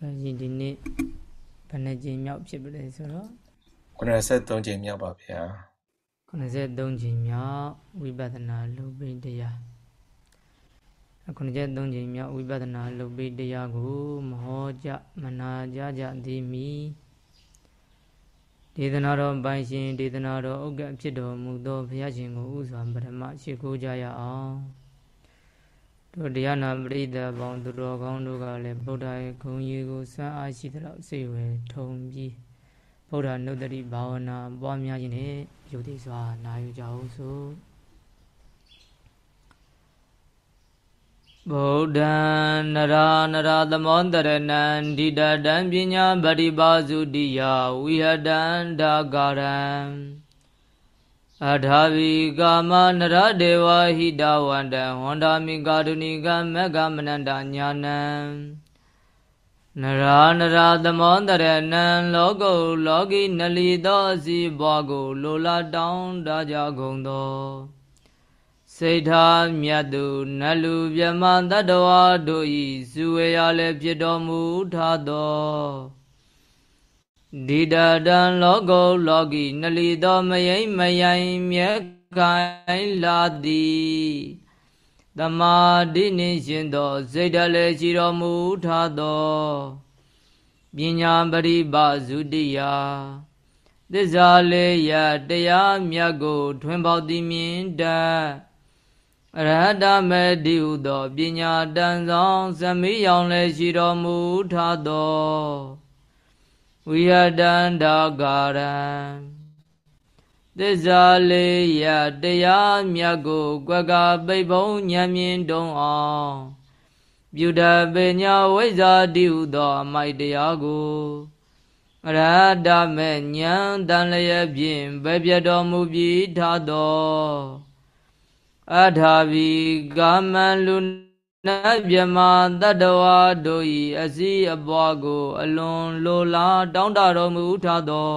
အဲဒီဒီနေ့ဘယ်နှကြိမ်မြောက်ဖြစ်ပြီလဲဆိုတော့83ကြိမ်မြောက်ပါဗျာ83ကြိမ်မြောက်ဝိပဿနာလုပ်ပိတရား83ကြိမ်မြောက်ဝိပဿနာလုပ်ပိတရားကိုမဟောကြမနာကြကြသည်မီဒေသနာတော်ပိုင်ရှင်ဒေသနာတော်ဥက္ကဖြစ်တော်မူသောဘုရားရှင်ကိုဥစွာပထမရှိခိုးကြရအောင် တို့တရားနာပရိသတ်ပေါင်းသူတော်ကောင်းတို့ကလည်းဗုဒ္ဓရဲ့ဂုဏ်ရည်ကိုစမ်းအားရှိသလောက်စိတ်ဝယ်ထုံပြီးဗုဒ္ဓနုဒတိဘာဝနာပွားများခြင်းနဲ့ယုတ်တိစွာနာယူကြအောင်ဆိုဗုဒ္ဓံနရာနရာသမောတရဏံဒိဋ္ဌတံပညာပရိပါစုတိယဝိဟတံဒါဂရံ အထာဝီကာမနရဒေဝဟိတဝန္တံဝန္တာမိကာဒုဏိကမက္ကမနန္တညာနံနရာနရာသမောတရဏံလောကုလောကီနလီသောအစီဘွားကိုလိုလာတောင်းတကြကုန်သောစိတ်ထားမြတ်သူနလူမြမတတ္တဝါတို့ဤစုဝေရလည်းဖြစ်တော်မူထသော ဒီတတံလောကုလောကီနလီသောမယိမ့်မယိုင်မြဲခိုင်လာသည်သမာဓိနှင့်ရှင်သောစိတ်တလည်းရှိတော်မူထသောပညာပရိပါစုတိယသစ္စာလေးရတရားမြတ်ကို ထွင်ပေါသည်မြင်တတ်အရဟတမေတိဟုသောပညာတန်ဆောင်သမိယောင်လည်းရှိတော်မူထသော ဝိဟတန္တာကာရံသစ္စာလေးရတရားမြတ်ကိုကွက်ကပိတ်ဖုံဉာဏ်မြင်တုံအောင်ပြုတပညာဝိဇ္ဇာတိဟုသောအမိုက်တရားကိုအရဟတမေဉာဏ်တန်လျက်ဖြင့်ပဲပြတော်မူပြီးထသောအထာဘီကာမလူ နတ်မြမတတ္တဝါတို့၏အစည်းအပွားကို အလွန်လိုလားတောင်းတတော်မူထသော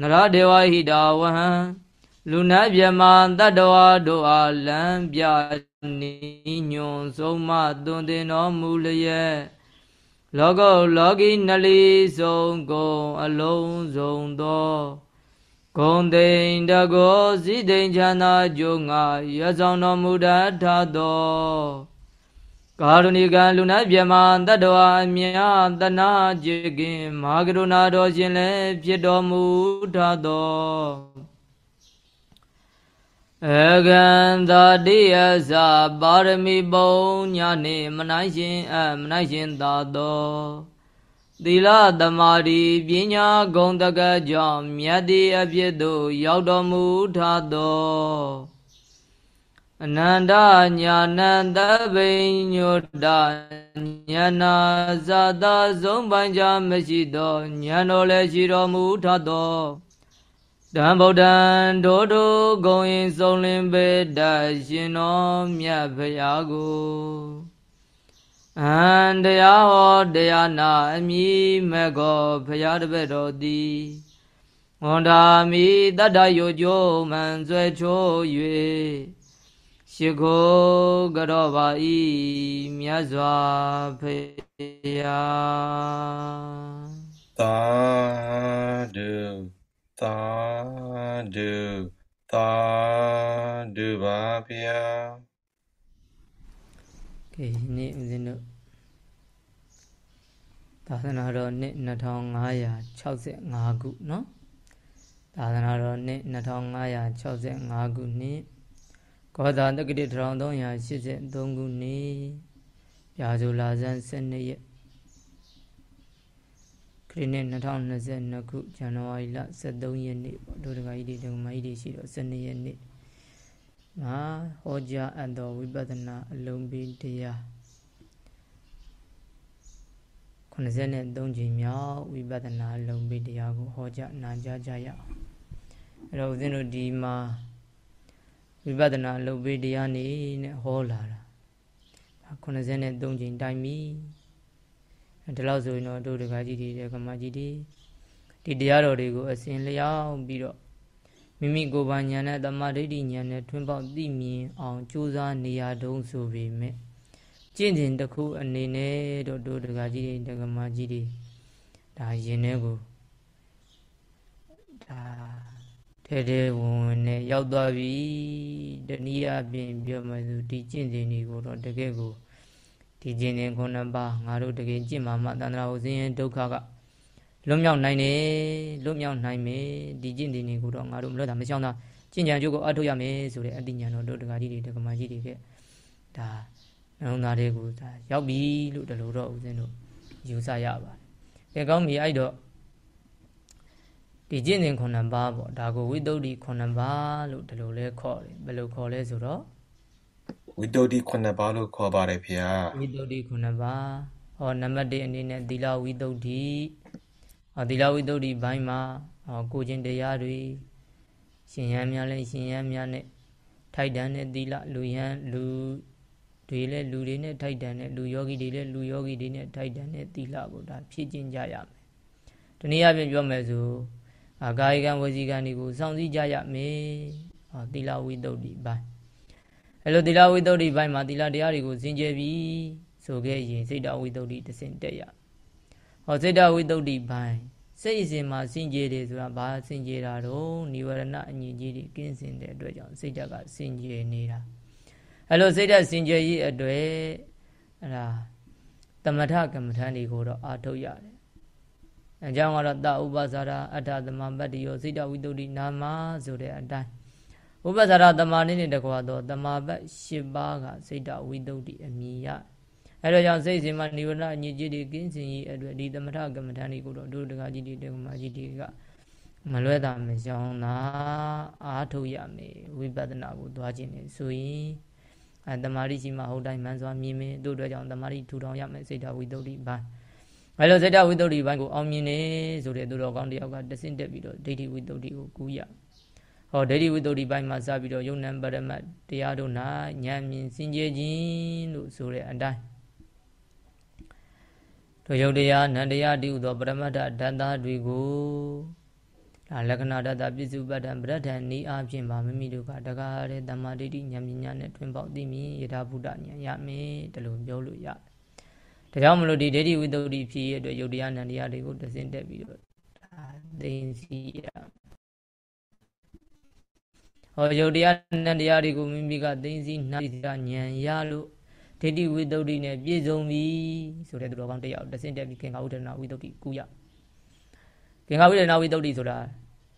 နရဒေဝဟိတာဝဟံလူနတ်မြမတတ္တဝါတို့အားလမ်းပြနိညွန်ဆုံးမသွန်သင်တော်မူလျက်လောကုလောကီနလီဆုံးကုန်အလုံးစုံသောဂုံတိန်တကောစည်းတိန်ချမ်းသာကြုံငါရဆောင်တော်မူတတ်သော ကာရုဏိကလူနာပြမတတ္တဝအမြတ်တနာจิตခင်မဟာကရုဏာတော်ရှင်လည်းဖြစ်တော်မူထသောအကံသာတိယသပါရမီပုံညာနှင့်မနိုင်ရှင်အမနိုင်ရှင်သာသောသီလသမာဓိပညာဂုဏ်တကကြောင့်မြတ်တိအဖြစ်သို့ရောက်တော်မူထသော အနန္တညာနန္တဘိညုတညာနာဇာတာဆုံးပိုင်းကြမရှိသောညာတော်လည်းရှိတော်မူထသောတံဗုဒ္ဓံဒိုဒိုဂုံရင်ဆုံးလင်းပေတရှင်တော်မြတ်ဖရာကိုအန္တရားဟောတရားနာအမိမေကောဖရာတပည့်တော်သည်ဝန္ဒာမိတတ္တယိုကျိုးမှန်ဆွဲချိုး၍ ရှိခိုးကြောပါဤမြတ်စွာဘုရားသာဓုသာဓုသာဓုပါဗျာကဲဒီနေ့ဦးဇင်းတို့သာသနာတော်နှစ်2565ခုเนาะသာသနာတော်နှစ်2565ခုနှစ် ကောသာတက္ကတိ1383ခုနှစ်ရာဇူလာဇန်12ရက်ခရစ်နှစ်2022ခုဇန်နဝါရီလ23ရက်နေ့ပေါ့ဒုဒဂါကြီးတွေဒုမကြီးတွေရှိတော့12ရက်နေ့မှာဟောကြားအပ်သောဝိပဿနာအလုံးပိတရား83ချိန်မြောက်ဝိပဿနာအလုံးပိတရားကိုဟောကြားနာကြားကြရအောင်အဲ့တော့ဦးဇင်းတို့ဒီမှာ ဝိပဿနာလုပ်ပေးတရားနေနဲ့ဟောလာတာ83ချိန်တိုင်ပြီဒီလောက်ဆိုရင်တော့တို့တကကြီးတွေကမကြီးတွေဒီတရားတော်တွေကိုအစဉ်လျောင်းပြီးတော့မိမိကိုယ်ပိုင်ဉာဏ်နဲ့တမဒိဋ္ဌိဉာဏ်နဲ့ထွန်းပေါက်သိမြင်အောင်ကြိုးစားနေရတုံးဆိုပေမဲ့ကျင့်စဉ်တစ်ခုအနေနဲ့တော့တို့ဒကာကြီးတွေဒကာမကြီးတွေဒါရင်ထဲကိုဒါ ထဲထဲဝင်ဝင်နဲ့ရောက်သွားပြီတနည်းအားဖြင့်ပြောမှဆိုဒီကျင့်စဉ်တွေကိုတော့တကယ်ကိုဒီကျင့်စဉ်ခုနှစ်ပါးငါတို့တကယ်ကျင့်မှမှတန္တရာကိုဆင်းရဲဒုက္ခကလွတ်မြောက်နိုင်တယ်လွတ်မြောက်နိုင်မယ်ဒီကျင့်စဉ်တွေကိုတော့ငါတို့မလွတ်တာမရှောင်တာကျင့်ကြံကြိုးကိုအထုတ်ရမယ်ဆိုတဲ့အတိညာတော်တို့ဒကာကြီးတွေဒကာမကြီးတွေကဒါနှလုံးသားတွေကိုဒါရောက်ပြီလို့တလို့တော့ဦးဇင်းတို့ယူဆရပါတယ်။ကဲကောင်းပြီအဲ့တော့ ဒီကျင့်စဉ်ခုနှစ်ပါးပေါ့ဒါကိုဝိတုဒ္ဓိခုနှစ်ပါးလို့ဒီလိုလဲခေါ်တယ်ဘယ်လိုခေါ်လဲဆိုတော့ဝိတုဒ္ဓိခုနှစ်ပါးလို့ခေါ်ပါတယ်ဖေဟာဝိတုဒ္ဓိခုနှစ်ပါးဟောနံပါတ်1အနေနဲ့သီလဝိတုဒ္ဓိဟောသီလဝိတုဒ္ဓိဘိုင်းမှာဟောကိုခြင်းတရားတွေရှင်ရမ်းများလဲရှင်ရမ်းများနဲ့ထိုက်တန်တဲ့သီလလူရန်လူတွေလဲလူတွေနဲ့ထိုက်တန်တဲ့လူယောဂီတွေလဲလူယောဂီတွေနဲ့ထိုက်တန်တဲ့သီလကိုဒါဖြည့်ကျင့်ကြရမယ်။ဒီနည်းအားဖြင့်ပြောမယ်ဆိုအာ ကာယကံဝစီကံတွေကိုစောင့်စည်းကြရမယ်။ဟောသီလဝိတ္တုဒီပိုင်းအဲလိုသီလဝိတ္တုဒီပိုင်းမှာသီလတရားတွေကိုစင်ကြယ်ပြီးဆိုခဲ့ရင်စိတ်တဝိတ္တုဒီတစင်တက်ရ။ဟောစိတ်တဝိတ္တုဒီပိုင်းစိတ်အစဉ်မှာစင်ကြယ်တယ်ဆိုတာဘာစင်ကြယ်တာတော့និဝရဏအငြိကြီးတွေကင်းစင်တဲ့အတွက်ကြောင့်စိတ်ဓာတ်ကစင်ကြယ်နေတာ။အဲလိုစိတ်ဓာတ်စင်ကြယ်ရေးအတွက်အဲဒါတမထကမ္မထန်တွေကိုတော့အာထုတ်ရတယ် အကြောင်းကတော့တဥပ္ပဇာရအထသမပတ္တိယောစိတဝိတုဒ္ဓိနာမဆိုတဲ့အတိုင်းဥပ္ပဇာရတမာနည်းနဲ့တကွာတော့တမာပတ်၈ပါးကစိတဝိတုဒ္ဓိအမိယအဲဒါကြောင့်စိတ်စဉ်မှာနိဝရဏအညစ်အကြေးတွေကင်းစင်ရေးအတွက်ဒီသမထကမ္မဋ္ဌာန်းတွေကိုတော့ဒုဒကကြီးတွေတေကမာကြီးတွေကမလွဲတာမကြောင်းသာအားထုတ်ရမယ်ဝိပဿနာကိုသွားခြင်းနေဆိုရင်အဲတမာရိရှိမှဟုတ်တိုင်းမှန်စွာမြင်မယ်တို့အတွက်ကြောင့်တမာရိထူထောင်ရမယ်စိတ်ဓာဝိတုဒ္ဓိ ဘာအဲလိုစိတ်ဓာဝိတ္တုဘိုင်းကိုအောင်မြင်နေဆိုတဲ့သူတော်ကောင်းတယောက်ကတဆင့်တက်ပြီးတော့ဒိဋ္ဌိဝိတ္တုကိုကူးရဟောဒိဋ္ဌိဝိတ္တုဘိုင်းမှာစပြီးတော့ယုံနံပရမတ်တရားတို့၌ဉာဏ်မြင်စင်ကြယ်ခြင်းလို့ဆိုတဲ့အတိုင်းတို့ယုတ်တရားနန္တရားတိဟုသောပရမတ္ထဓာတ်သားတွေကိုဒါလက္ခဏာဓာတ်ပစ္စုပ္ပတ္တံပရဒ္ဒံဤအဖြစ်ပါမိမိတို့ကတကားတဲ့တမ္မာဒိဋ္ဌိဉာဏ်ပညာနဲ့ထွင်ပေါက်သိမြင်ယထာဘုဒ္ဓဉာဏ်ရမယ်တလို့ပြောလို့ရတယ် ဒါကြောင့်မလို့ဒီဒိဋ္ဌိဝိတ္တုဖြစ်ရတဲ့ယုတ်တရားနံတရားတွေကိုတစင်တက်ပြီးတော့ဒါသိသိရဟောယုတ်တရားနံတရားတွေကိုမိမိကသိသိနာသိတာဉာဏ်ရလို့ဒိဋ္ဌိဝိတ္တုနဲ့ပြည့်စုံပြီဆိုတဲ့သူတော်ကောင်းတယောက်တစင်တက်ပြီးခင်္ဃဝိဒနာဝိတ္တုကူရခင်္ဃဝိဒနာဝိတ္တုဆိုတာ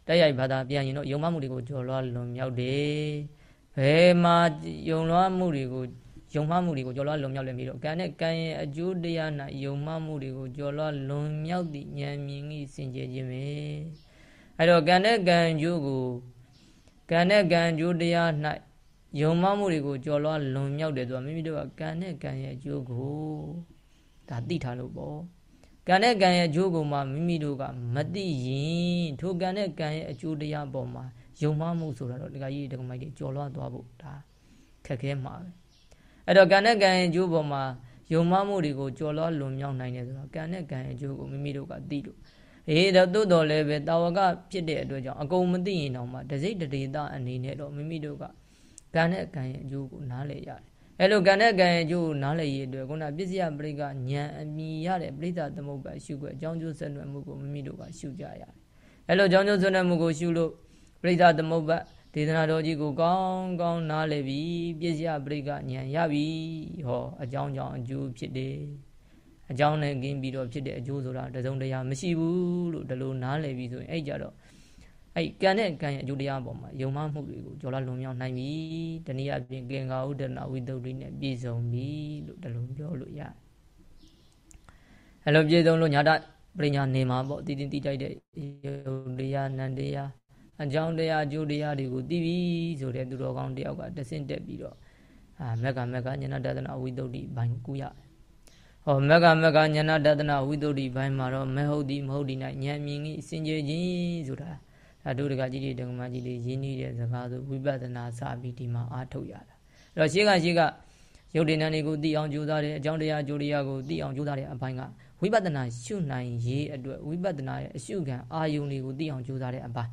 တိုက်ရိုက်ဘာသာပြန်ရင်တော့ယုံမှမှုတွေကိုကြော်လွှားလွန်မြောက်တယ်ဘယ်မှာယုံလွှားမှုတွေကို ယုံမှမှုတွေကိုကြော်လွှားလွန်မြောက်လည်းပြီးတော့ကံနဲ့ကံရဲ့အကျိုးတရား၌ယုံမှမှုတွေကိုကြော်လွှားလွန်မြောက်သည့်ဉာဏ်မြင်ဤစင်ကြယ်ခြင်းပဲအဲတော့ကံနဲ့ကံအကျိုးကိုကံနဲ့ကံအကျိုးတရား၌ယုံမှမှုတွေကိုကြော်လွှားလွန်မြောက်တယ်ဆိုတာမိမိတို့ကကံနဲ့ကံရဲ့အကျိုးကိုဒါသိထားလို့ပေါ့ကံနဲ့ကံရဲ့အကျိုးကိုမှမိမိတို့ကမသိရင်ထိုကံနဲ့ကံရဲ့အကျိုးတရားပေါ်မှာယုံမှမှုဆိုတာတော့ဒီကကြီးဒီကမိုက်တွေကြော်လွှားသွားဖို့ဒါခက်ခဲမှာပဲ အဲ့တော့ကံနဲ့ကံရဲ့အကျိုးပေါ်မှာယုံမှမှုတွေကိုကြော်လွှားလွန်မြောက်နိုင်တယ်ဆိုတော့ကံနဲ့ကံရဲ့အကျိုးကိုမိမိတို့ကသိလို့အေးတော့သို့တော်လည်းပဲတာဝကဖြစ်တဲ့အတွက်ကြောင့်အကုန်မသိရင်တော့မှတစိတ်တရေတအနေနဲ့တော့မိမိတို့ကကံနဲ့ကံရဲ့အကျိုးကိုနားလည်ရတယ်အဲ့လိုကံနဲ့ကံရဲ့အကျိုးကိုနားလည်ရတဲ့အတွက်ခုနပစ္စယပရိကဉာဏ်အမိရတဲ့ပရိသသမုပ္ပါရှုွက်အကြောင်းကျိုးဆက်နွယ်မှုကိုမိမိတို့ကရှုကြရတယ်အဲ့လိုအကြောင်းကျိုးဆက်နွယ်မှုကိုရှုလို့ပရိသသမုပ္ပါ ဒေသနာတော်ကြီးကိုကောင်းကောင်းနားလည်ပြီးပြည့်စရာပရိကဉာဏ်ရပြီဟောအကြောင်းကြောင့်အကျိုးဖြစ်တယ်အကြောင်းနဲ့ကင်းပြီးတော့ဖြစ်တဲ့အကျိုးဆိုတာတစုံတရာမရှိဘူးလို့ဒီလိုနားလည်ပြီးဆိုရင်အဲ့ကြတော့အဲ့ကံနဲ့ကံရဲ့အကျိုးတရားပေါ်မှာယုံမှမှုတွေကိုကြော်လာလွန်မြောက်နိုင်ပြီတနည်းအားဖြင့်ကင်္ကာဥဒနာဝိတ္တုတွေနဲ့ပြည့်စုံပြီလို့ဒီလိုပြောလို့ရတယ်အဲ့လိုပြည့်စုံလို့ညာတပရိညာနေမှာပေါ့တည်တည်တိတိုက်တဲ့ယုံတရားနန္တရား အကြောင်းတရားအကျိုးတရားတွေကိုသိပြီဆိုတဲ့သူတော်ကောင်းတယောက်ကတဆင့်တက်ပြီးတော့အာမက်ကမက်ကညနာတဒနာဝိတုဒ္ဓိဘိုင်းကူရတယ်။ဟောမက်ကမက်ကညနာတဒနာဝိတုဒ္ဓိဘိုင်းမှာတော့မဟုတ်သည်မဟုတ်ဒီ၌ဉာဏ်မြင်ကြီးစင်ကြယ်ခြင်းဆိုတာဒါတို့တကကြီးတွေဒကမကြီးတွေရင်းနှီးတဲ့စကားဆိုဝိပဿနာစာပြီးဒီမှာအားထုတ်ရတာ။အဲ့တော့ရှေ့ကရှေ့ကယုတ်တိဏ္ဍန်တွေကိုသိအောင်ကြိုးစားတယ်အကြောင်းတရားအကျိုးတရားကိုသိအောင်ကြိုးစားတဲ့အပိုင်းကဝိပဿနာရှုနိုင်ရေးအတွက်ဝိပဿနာရဲ့အရှုခံအာယုန်တွေကိုသိအောင်ကြိုးစားတဲ့အပိုင်း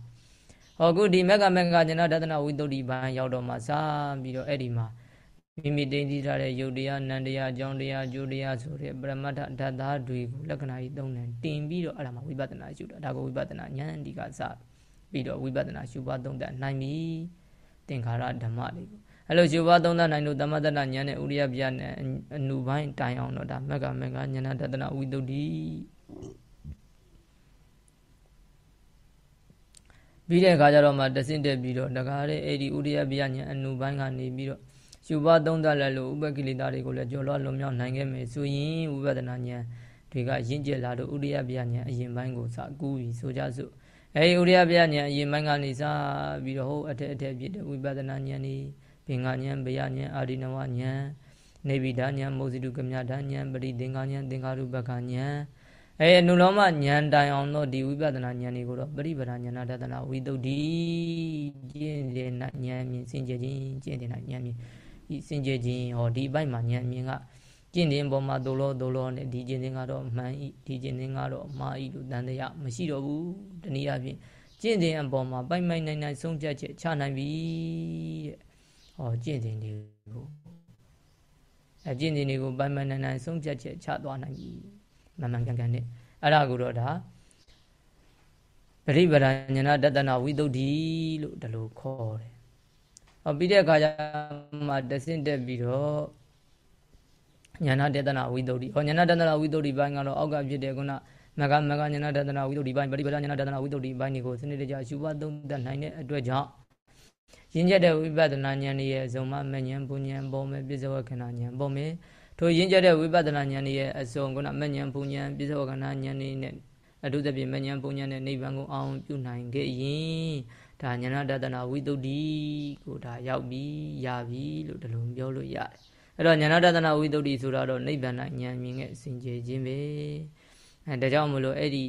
ဟောခုဒီမက္ကမက္ကဉာဏတဒနာဝိတ္တုဒီဘံရောက်တော့မှစပြီးတော့အဲ့ဒီမှာမိမိသိသိထားတဲ့ယုတ်တရားနန္တရားအကြောင်းတရားအကျိုးတရားဆိုတဲ့ပရမတ္ထဓာတ်သားတွေကိုလက္ခဏာကြီးသုံးတယ်တင်ပြီးတော့အဲ့ဒါမှဝိပဿနာရှုတာဒါကိုဝိပဿနာဉာဏ်ဒီကစပြီးတော့ဝိပဿနာရှုပွားသုံးသပ်နိုင်ပြီသင်္ခါရဓမ္မတွေကိုအဲ့လိုရှုပွားသုံးသပ်နိုင်လို့သမတနာဉာဏ်နဲ့ဥရိယပြနဲ့အနုပိုင်းတိုင်အောင်တော့ဒါမက္ကမက္ကဉာဏတတနာဝိတုဒ္ဓိ ပြီးတဲ့အခါကျတော့မှတဆင့်တက်ပြီးတော့တကားတဲ့အဲ့ဒီဥရိယပြဉာဏ်အနုပိုင်းကနေပြီးတော့ရှုပွားသုံးသပ်လိုက်လို့ဥပကိလေသာတွေကိုလည်းကြော်လွှတ်လွန်မြောက်နိုင်ခဲ့မယ်ဆိုရင်ဝိပဿနာဉာဏ်တွေကရင့်ကျက်လာလို့ဥရိယပြဉာဏ်အရင်ပိုင်းကိုစကူးပြီးဆိုကြစို့အဲဒီဥရိယပြဉာဏ်အရင်ပိုင်းကနေစပြီးတော့ဟိုအထက်အထက်ဖြစ်တဲ့ဝိပဿနာဉာဏ်นี่ပင်ကဉာဏ်ဗျာဉာဏ်အာရိနဝဉာဏ်နေဗိဒဉာဏ်မောဇိတုကမြဒဉာဏ်ပရိသင်္ခာဉာဏ်သင်္ခါရုပကဉာဏ် အဲအနုလောမဉာဏ်တိုင်အောင်တော့ဒီဝိပဿနာဉာဏ်တွေကိုတော့ပရိပဒဉာဏတတနာဝိတုဒ္ဓိကျင့်တဲ့ဉာဏ်မြင်စင်ကြခြင်းကျင့်တဲ့ဉာဏ်မြင်ဤစင်ကြခြင်းဟောဒီဘက်မှာဉာဏ်မြင်ကကျင့်တဲ့အပေါ်မှာဒုလောဒုလောနဲ့ဒီကျင့်ခြင်းကတော့မှန်ဤဒီကျင့်ခြင်းကတော့မှားဤလို့တန်တရားမရှိတော့ဘူးတနည်းအားဖြင့်ကျင့်တဲ့အပေါ်မှာပိုင်ပိုင်နိုင်နိုင်ဆုံးဖြတ်ချက်ချနိုင်ပြီတဲ့ဟောကျင့်ခြင်းတွေကိုအကျင့်ခြင်းတွေကိုပိုင်ပိုင်နိုင်နိုင်ဆုံးဖြတ်ချက်ချသွားနိုင်ပြီ မမှန်ကန်ကန်နဲ့အဲ့ဒါကိုတော့ဒါပရိပဒဉာဏတတနာဝိတုဒ္ဓိလို့ဒီလိုခေါ်တယ်ဟောပြီးတဲ့အခါကျမှတဆင့်တက်ပြီးတော့ညာနာတတနာဝိတုဒ္ဓိဟောညာနာတတနာဝိတုဒ္ဓိဘိုင်းကတော့အောက်ကဖြစ်တယ်ခုနမကမကညာနာတတနာဝိတုဒ္ဓိဘိုင်းပရိပဒညာနာတတနာဝိတုဒ္ဓိဘိုင်းတွေကိုစနစ်တကျရှုပါသုံးသပ်နိုင်တဲ့အတွက်ကြောင့်ရင်းချက်တဲ့ဝိပဿနာဉာဏ်ရဲ့ဇုံမမဉဏ်ပုဉဏ်ပေါ်မယ်ပြစ္ဆဝခဏဉာဏ်ပေါ်မယ် ထိုရင်းချက်တဲ့ဝိပဿနာဉာဏ်ရဲ့အစုံခုနမဉဏ်ပုဉဏ်ပြစ္ဆဝခဏဉာဏ်နဲ့အတုသဖြင့်မဉဏ်ပုဉဏ်နဲ့နိဗ္ဗာန်ကိုအောင်ပြုနိုင်ခဲ့ရင်ဒါဉာဏတတနာဝိတုဒ္ဓိကိုဒါရောက်ပြီရပြီလို့ဒီလိုပြောလို့ရတယ်အဲ့တော့ဉာဏတတနာဝိတုဒ္ဓိဆိုတာတော့နိဗ္ဗာန်ဉာဏ်မြင်ရဲ့စင်ကြယ်ခြင်းပဲအဲဒါကြောင့်မလို့အဲ့ဒီ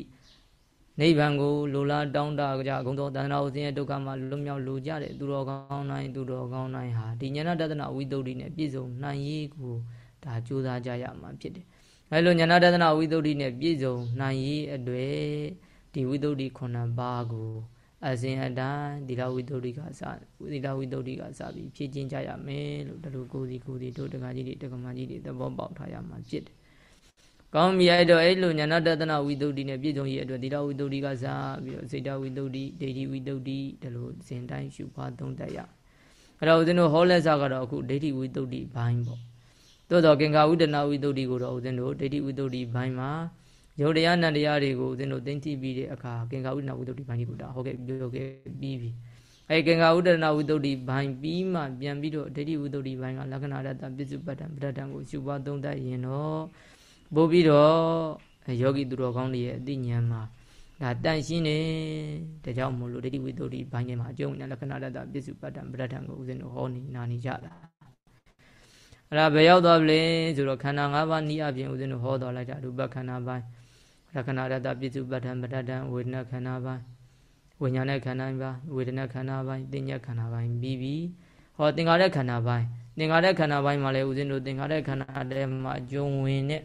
နိဗ္ဗာန်ကိုလိုလားတောင်းတကြဂုံတော်တဏ္ဍာဥစဉ်ရဲ့ဒုက္ခမှာလွတ်မြောက်လိုကြတဲ့သူတော်ကောင်းတိုင်းသူတော်ကောင်းတိုင်းဟာဒီဉာဏတတနာဝိတုဒ္ဓိနဲ့ပြည့်စုံနိုင်ရေးကို ဒါကြိုးစားကြရမှာဖြစ်တယ်အဲလိုဉာဏတတနာဝိတုဒ္ဓိနဲ့ပြည့်စုံနိုင်ရေးအတွေ့ဒီဝိတုဒ္ဓိခုနှစ်ပါးကိုအစဉ်အတိုင်းသီလဝိတ္တုကစသီလဝိတ္တုကစပြီးဖြည့်ကျင်းကြရမယ်လို့တလူကိုစီကိုစီတို့တက္ကကြီးတွေတက္ကမကြီးတွေသဘောပေါက်ထားရမှာဖြစ်တယ်။ကောင်းပြီအဲ့တော့အဲ့လိုညာနာတတနာဝိတ္တုနဲ့ပြည့်စုံရဲ့အတွက်သီလဝိတ္တုကစပြီးတော့စေတဝိတ္တုဒိဋ္ဌိဝိတ္တုဒီလိုစဉ်တိုင်းရှုဖွားသုံးတတ်ရ။အဲ့တော့ဦးဇင်းတို့ဟောလက်စကတော့အခုဒိဋ္ဌိဝိတ္တုဘိုင်းပေါ့။ သို့တော့ကင်္ကာဝိတ္တနာဝိတ္တုကိုတော့ဦးဇင်းတို့ဒိဋ္ဌိဝိတ္တုဘိုင်းမှာယုတ်တရားနံတရားတွေကိုဦးဇင်းတို့သိသိပြီးတဲ့အခါကင်္ဂဝိဒနာဝိတ္တုဘိုင်းကိုဒါဟုတ်ကဲ့ပြောခဲ့ပြီးပြီအဲကင်္ဂဝိဒနာဝိတ္တုဘိုင်းပြီးမှပြန်ပြီးတော့ဒိဋ္ဌိဝိတ္တုဘိုင်းကလက္ခဏာရတ္တပစ္စုပ္ပတ္တပဋ္ဌာန်ကိုရှုပွားသုံးသပ်ရင်တော့ပို့ပြီးတော့ယောဂီသူတော်ကောင်းတွေရဲ့အသိဉာဏ်မှာဒါတန့်ရှင်းနေဒါကြောင့်မို့လို့ဒိဋ္ဌိဝိတ္တုဘိုင်းထဲမှာအကျုံးနဲ့လက္ခဏာရတ္တပစ္စုပ္ပတ္တပဋ္ဌာန်ကိုဦးဇင်းတို့ဟောနေနာနေကြတာ အဲ့ဒါဘယ်ရောက်သွားပြီလဲဆိုတော့ခန္ဓာ၅ပါးဤအပြင်ဦးဇင်းတို့ဟောတော်လိုက်တာရူပခန္ဓာပိုင်းလက္ခဏာရတပိစုပဋ္ဌံပဋ္ဌံဝေဒနာခန္ဓာပိုင်းဝိညာဉ်နဲ့ခန္ဓာပိုင်းဝေဒနာခန္ဓာပိုင်းသင်ညက်ခန္ဓာပိုင်းပြီးပြီဟောသင်္ခါရခန္ဓာပိုင်းသင်္ခါရခန္ဓာပိုင်းမှာလည်းဦးဇင်းတို့သင်္ခါရခန္ဓာထဲမှာအကျုံဝင်နဲ့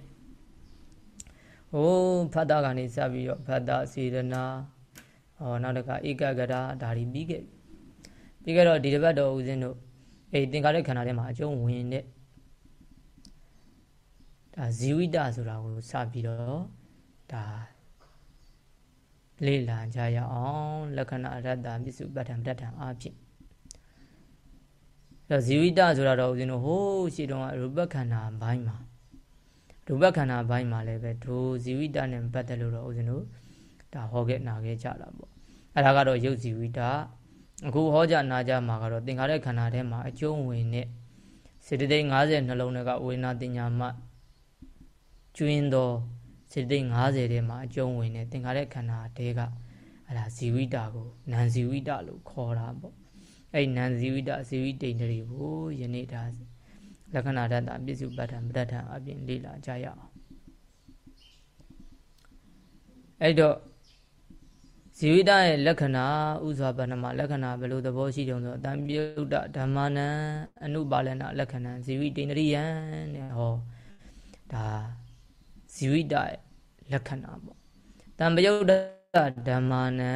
ဟိုဖတ်တာကနေစပြီးတော့ဖတ်တာစေရနာဟောနောက်တကဧကဂရဒါတွေပြီးခဲ့ပြီးခဲ့တော့ဒီတစ်ပတ်တော့ဦးဇင်းတို့အေးသင်္ခါရခန္ဓာထဲမှာအကျုံဝင်နဲ့ ဒါဇီဝိတဆိုတာကိုစပြီးတော့ဒါလေ့လာကြရအောင်လက္ခဏာရတ္တပစ္စုပ္ပတ္ထံတတ္ထံအဖြစ်အဲဇီဝိတဆိုတာတော့ဦးဇင်းတို့ဟိုးရှိတော့ရူပခန္ဓာဘိုင်းမှာရူပခန္ဓာဘိုင်းမှာလည်းပဲဒိုဇီဝိတနဲ့ပတ်သက်လို့တော့ဦးဇင်းတို့ဒါဟောခဲ့နာခဲ့ကြတာပေါ့အဲ့ဒါကတော့ရုပ်ဇီဝိတအခုဟောကြနာကြမှာကတော့သင်္ခါရခန္ဓာထဲမှာအကျုံးဝင်တဲ့စေတသိက်50နှလုံးတွေကဝေနာတင်ညာမ ကျွင်းသောစေတသိက်90ထဲမှာအကျုံးဝင်တဲ့သင်္ခါရခန္ဓာတဲကအဲ့ဒါဇီဝိတာကိုနန်ဇီဝိတာလို့ခေါ်တာပေါ့အဲ့နန်ဇီဝိတာဇီဝိတိန်တွေကိုယနေ့ဒါလက္ခဏာဓာတ်အပြည့်စုပဋ္ဌာန်ပဋ္ဌာန်အပြင်လေ့လာကြရအောင်အဲ့တော့ဇီဝိတရဲ့လက္ခဏာဥစွာပဏ္ဏမှာလက္ခဏာဘယ်လိုသဘောရှိတုံးဆိုအတံပြုတ်တဓမ္မနံအနုပါလနလက္ခဏာဇီဝိတိန်ရိယံတဲ့ဟောဒါ ဇီဝိတလက္ခဏာပေါ့တံပယုတ်တဓမ္မာနံ